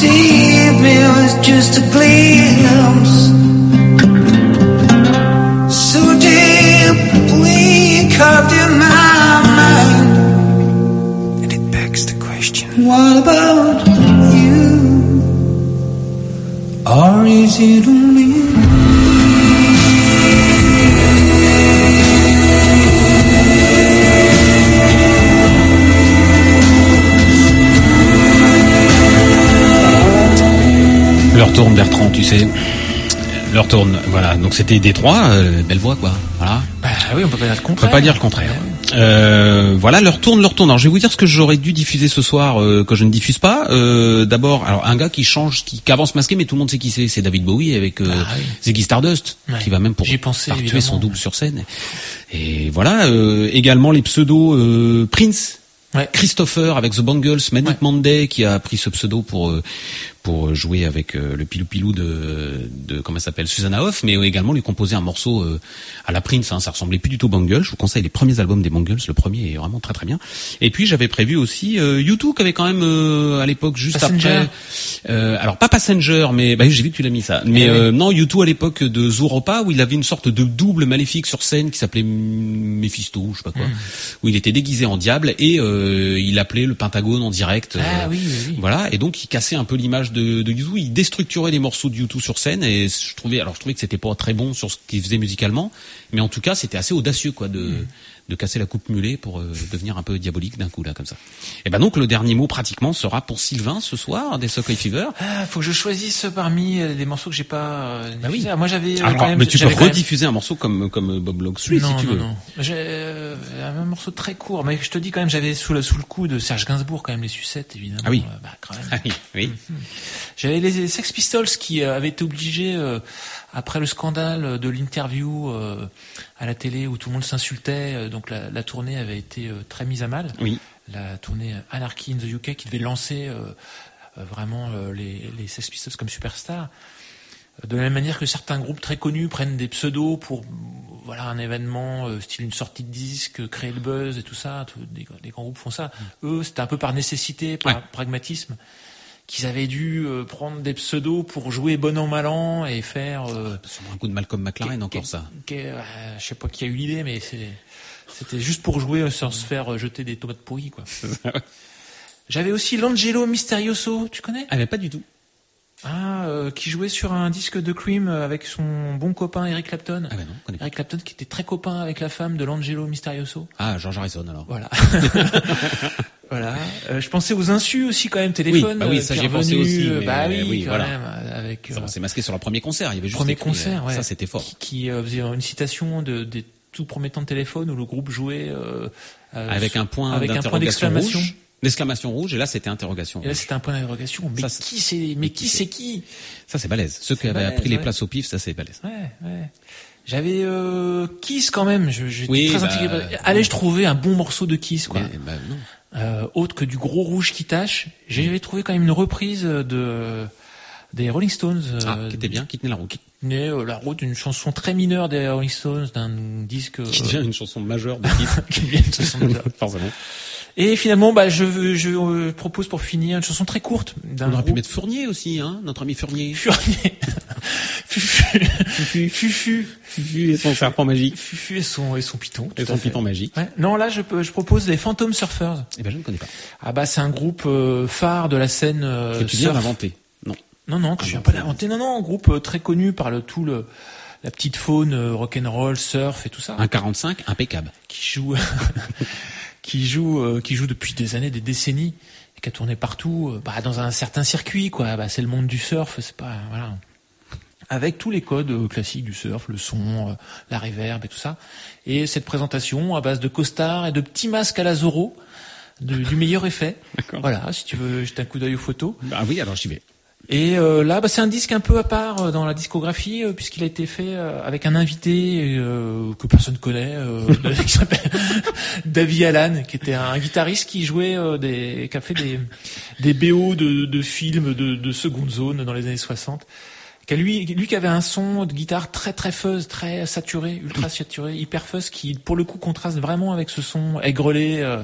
deceive me with just a glimpse? Donc c'était Détroit, euh, belle voix, quoi. Voilà. Bah oui, on peut pas dire le On peut contraire. pas dire le contraire. Euh, voilà, leur tourne, leur tourne. Alors je vais vous dire ce que j'aurais dû diffuser ce soir euh, que je ne diffuse pas. Euh, D'abord, alors un gars qui change, qui, qui avance masqué, mais tout le monde sait qui c'est. C'est David Bowie avec euh, Ah oui. Ziggy Stardust, Ouais. qui va même pour pensé, tuer son double sur scène. Et voilà, euh, également les pseudos euh, Prince. Ouais. Christopher avec The Bangles, Manic Ouais. Monday qui a pris ce pseudo pour pour jouer avec euh, le pilou pilou de de comment elle s'appelle Susanna Hoff, mais également lui composer un morceau euh, à la Prince. Hein, ça ressemblait plus du tout aux Bangles. Je vous conseille les premiers albums des Bangles. Le premier est vraiment très très bien. Et puis j'avais prévu aussi euh, U2 qui avait quand même euh, à l'époque juste Passenger. après. euh, alors pas Passenger, mais bah, j'ai vu que tu l'as mis ça. Mais Eh oui. euh, non U2 à l'époque de Zooropa où il avait une sorte de double maléfique sur scène qui s'appelait Mephisto, je sais pas quoi, où il était déguisé en diable et euh, il appelait le Pentagone en direct. Ah euh, oui, oui, oui. Voilà, et donc il cassait un peu l'image de, de U2, il déstructurait les morceaux de U2 sur scène et je trouvais, alors je trouvais que c'était pas très bon sur ce qu'il faisait musicalement, mais en tout cas c'était assez audacieux quoi de de casser la coupe mulet pour euh, devenir un peu diabolique d'un coup là comme ça. Et ben donc le dernier mot pratiquement sera pour Sylvain ce soir des Sockeye Fever. Ah, faut que je choisisse parmi euh, des morceaux que j'ai pas. euh, Bah oui. Ah, moi j'avais. euh, Alors, quand même, mais tu peux même- rediffuser un morceau comme comme Bob non, si tu non, veux. non. J'ai euh, un morceau très court, mais je te dis quand même, j'avais sous le, sous le coup de Serge Gainsbourg quand même les sucettes, évidemment. Ah oui. Bah, quand même. Ah oui, oui. J'avais les Sex Pistols qui avaient été obligés, euh, après le scandale de l'interview euh, à la télé où tout le monde s'insultait, euh, donc la, la tournée avait été euh, très mise à mal. Oui. La tournée Anarchy in the UK qui devait lancer vraiment les, les Sex Pistols comme superstars. Euh, De la même manière que certains groupes très connus prennent des pseudos pour voilà un événement euh, style une sortie de disque, créer le buzz et tout ça. tout- des, des grands groupes font ça. Eux, c'était un peu par nécessité, par Ouais. pragmatisme, qu'ils avaient dû euh, prendre des pseudos pour jouer bon an mal an et faire. euh, Sur un coup de Malcolm McLaren encore ça. euh, je sais pas qui a eu l'idée, mais c'était juste pour jouer euh, sans se faire euh, jeter des tomates pourries, quoi. J'avais aussi l'Angelo Misterioso, tu connais? Ah mais pas du tout. Ah, euh, qui jouait sur un disque de Cream avec son bon copain Eric Clapton. Ah ben non, connais pas. Eric Clapton qui était très copain avec la femme de l'Angelo Misterioso. Ah George Harrison alors. Voilà. voilà. Euh, je pensais aux insus aussi quand même, téléphone. bah oui, euh, ça, j'ai pensé aussi, euh, mais, bah oui, oui, quand voilà. même, euh, avec Ça, euh, s'est masqué sur leur premier concert, il y avait juste premier écrit, concert, ouais. Ça c'était fort. qui, qui, euh, faisait une citation de, des tout premiers temps de téléphone où le groupe jouait Avec un point avec un point d'interrogation d'exclamation. rouge. Et là c'était interrogation Et là, c'était un point d'interrogation. Mais qui c'est Mais qui c'est qui Ça c'est balèze. Ceux qui avaient appris les places au pif, ça c'est balèze. Ouais, ouais. J'avais euh, Kiss quand même. J'étais Oui, très bah, intrigué. Allais-je trouver un bon morceau de Kiss, quoi Mais, bah, non. Euh, Autre que du gros rouge qui tâche. J'avais trouvé quand même une reprise de des Rolling Stones. Ah, euh, qui était bien, qui tenait la route. né, euh, la route, une chanson très mineure des Rolling Stones, d'un disque Qui euh, devient une chanson majeure de qui devient une chanson mineure. Forcément. Et finalement, bah, je, je euh, propose pour finir une chanson très courte d'un On aurait pu groupe mettre Fournier aussi, hein, notre ami Fournier. Furnier. Fufu. Fufu. Fufu et son serpent magique. Fufu et son, et son python. Et son python magique. Ouais. Non, là, je, je propose les Phantom Surfers. Eh ben, je ne connais pas. Ah bah, c'est un groupe euh, phare de la scène euh, que tu viens d'inventer. Non. Non, non, que je viens pas d'inventer. Non, non, un groupe euh, très connu par le tout le la petite faune euh, rock'n'roll, surf et tout ça, Un 45, impeccable. qui joue, qui joue, euh, qui joue depuis des années, des décennies, et qui a tourné partout, euh, bah, dans un certain circuit, quoi. Bah, c'est le monde du surf, c'est pas, voilà. Avec tous les codes euh, classiques du surf, le son, euh, la reverb et tout ça. Et cette présentation à base de costards et de petits masques à la Zorro, de- du meilleur effet. Voilà, si tu veux jeter un coup d'œil aux photos. Ah oui, alors j'y vais. Et euh, là, bah, c'est un disque un peu à part euh, dans la discographie, euh, puisqu'il a été fait euh, avec un invité euh, que personne connaît, euh, qui s'appelle Davy Allan, qui était un guitariste qui jouait euh, des, qui a fait des, des BO de, de films de, de seconde zone dans les années 60. Lui, lui qui avait un son de guitare très très fuzz, très saturé, ultra saturé, hyper fuzz, qui pour le coup contraste vraiment avec ce son aigrelé euh,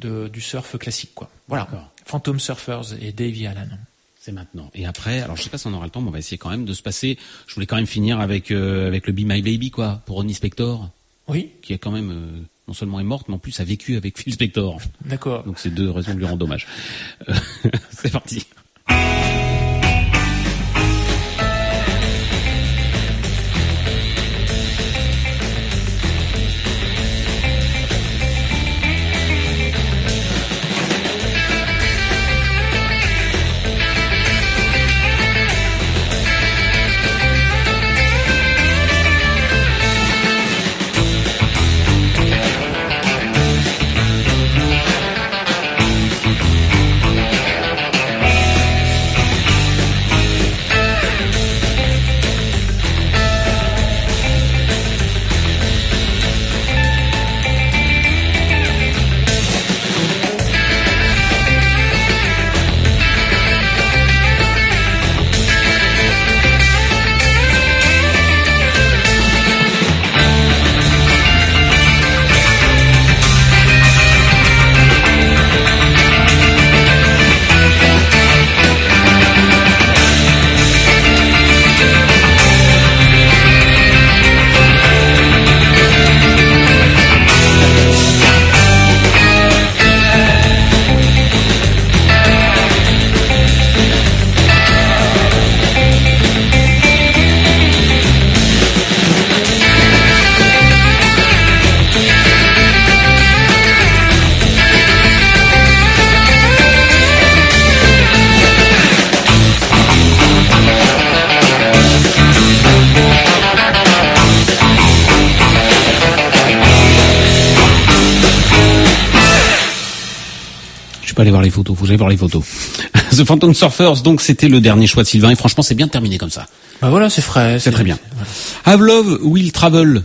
de, du surf classique, quoi. Voilà. Phantom Surfers et Davy Allan. C'est maintenant. Et après, alors je sais pas si on aura le temps, mais on va essayer quand même de se passer. Je voulais quand même finir avec euh, avec le Be My Baby, quoi, pour Ronnie Spector, Oui, qui est quand même euh, non seulement est morte, mais en plus a vécu avec Phil Spector. d'accord. Donc c'est deux raisons de lui rendre hommage. C'est parti. Voir les photos. The Phantom Surfers, donc c'était le dernier choix de Sylvain, et franchement c'est bien terminé comme ça. Bah voilà, c'est frais. C'est très bien. Have Love Will Travel,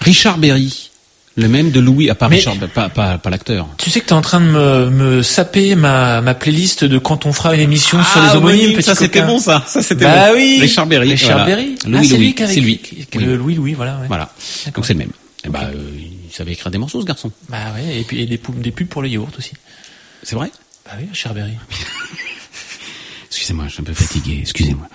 Richard Berry, le même de Louis, à part Mais- Richard, pas, pas, pas l'acteur. Tu sais que t'es en train de me, me saper ma, ma playlist de quand on fera une émission sur les homonymes, petit Ah, ça c'était bon ça, ça c'était Bah bon. oui. Richard Berry. Richard voilà. Berry. Louis ah, c'est lui c'est lui. Oui. Le Louis Louis, voilà. ouais. Voilà. Donc c'est le même. Et bah, euh, il savait écrire des morceaux ce garçon. Bah ouais, et puis et des, pubs- des pubs pour le yaourt aussi. C'est vrai? Bah oui, Richard Berry. Excusez-moi, je suis un peu fatigué, excusez-moi.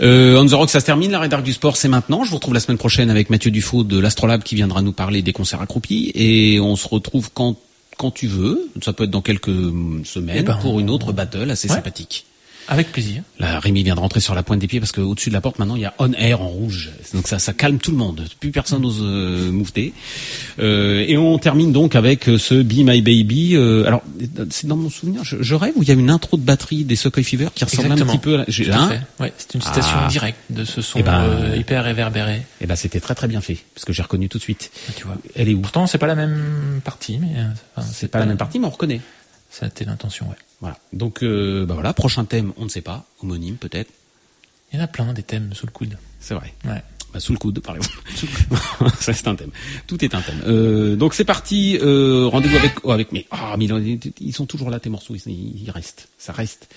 Euh, On The Rock, ça se termine, la rédac du sport, c'est maintenant. Je vous retrouve la semaine prochaine avec Mathieu Dufaux de l'Astrolabe qui viendra nous parler des concerts accroupis. Et on se retrouve quand, quand tu veux. Ça peut être dans quelques hum, semaines Eh ben, pour une autre battle assez Ouais. sympathique. Avec plaisir. Là, Rémi vient de rentrer sur la pointe des pieds parce qu'au-dessus de la porte, maintenant, il y a On Air en rouge. Donc ça, ça calme tout le monde. Plus personne n'ose euh, mouveter. Euh, et on termine donc avec euh, ce Be My Baby. Euh, alors, c'est dans mon souvenir, je, je rêve où il y a une intro de batterie des Suckoi Fever qui ressemble Exactement. un petit peu à... la- Tout à fait. Ouais, c'est une citation Ah. directe de ce son Eh ben, euh, hyper réverbéré. Eh ben, c'était très très bien fait parce que j'ai reconnu tout de suite. Tu vois. Elle est où? Pourtant, c'est pas la même partie, mais euh, enfin, C'est pas la même partie, mais on reconnaît. C'était l'intention, ouais. Voilà. Donc, euh, bah voilà, prochain thème, on ne sait pas, homonyme peut-être. Il y en a plein des thèmes sous le coude. C'est vrai. Ouais. Bah, sous le coude, par exemple. Ça, c'est un thème. Tout est un thème. Euh, donc c'est parti. Euh, Rendez-vous avec oh, avec mais ah mais ils- sont toujours là tes morceaux. Ils, ils restent. Ça reste.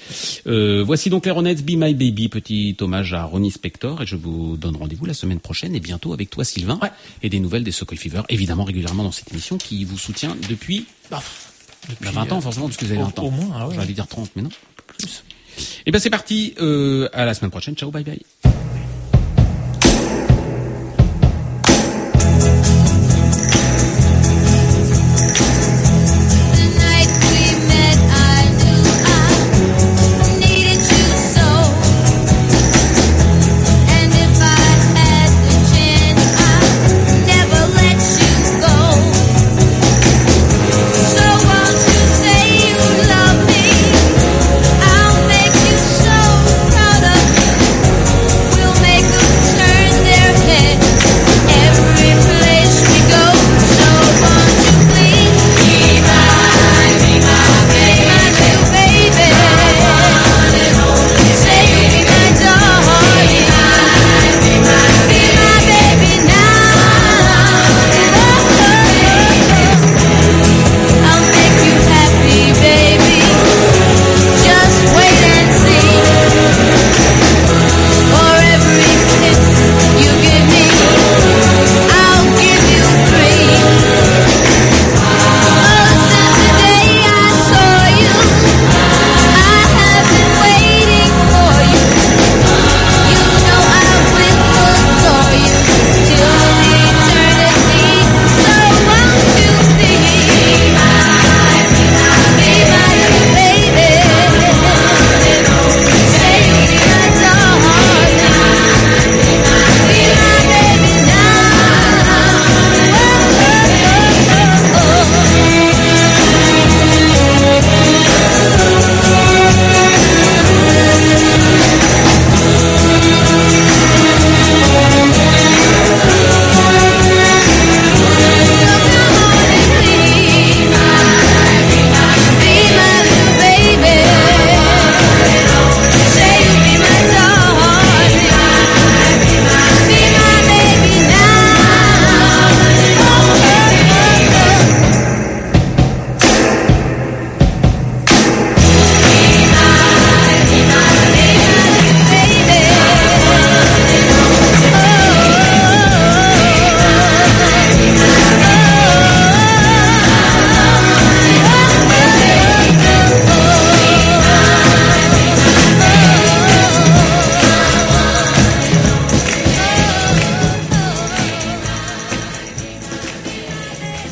Euh, voici donc les Ronettes Be My Baby, petit hommage à Ronnie Spector et je vous donne rendez-vous la semaine prochaine et bientôt avec toi Sylvain et des nouvelles des Sokoi Fever, évidemment régulièrement dans cette émission qui vous soutient depuis bah, Depuis, 20 ans euh, forcément parce que vous avez au- 20 ans. au moins, ah ouais. J'allais dire 30 mais non. Plus. Et ben c'est parti. Euh, à la semaine prochaine. Ciao, bye bye.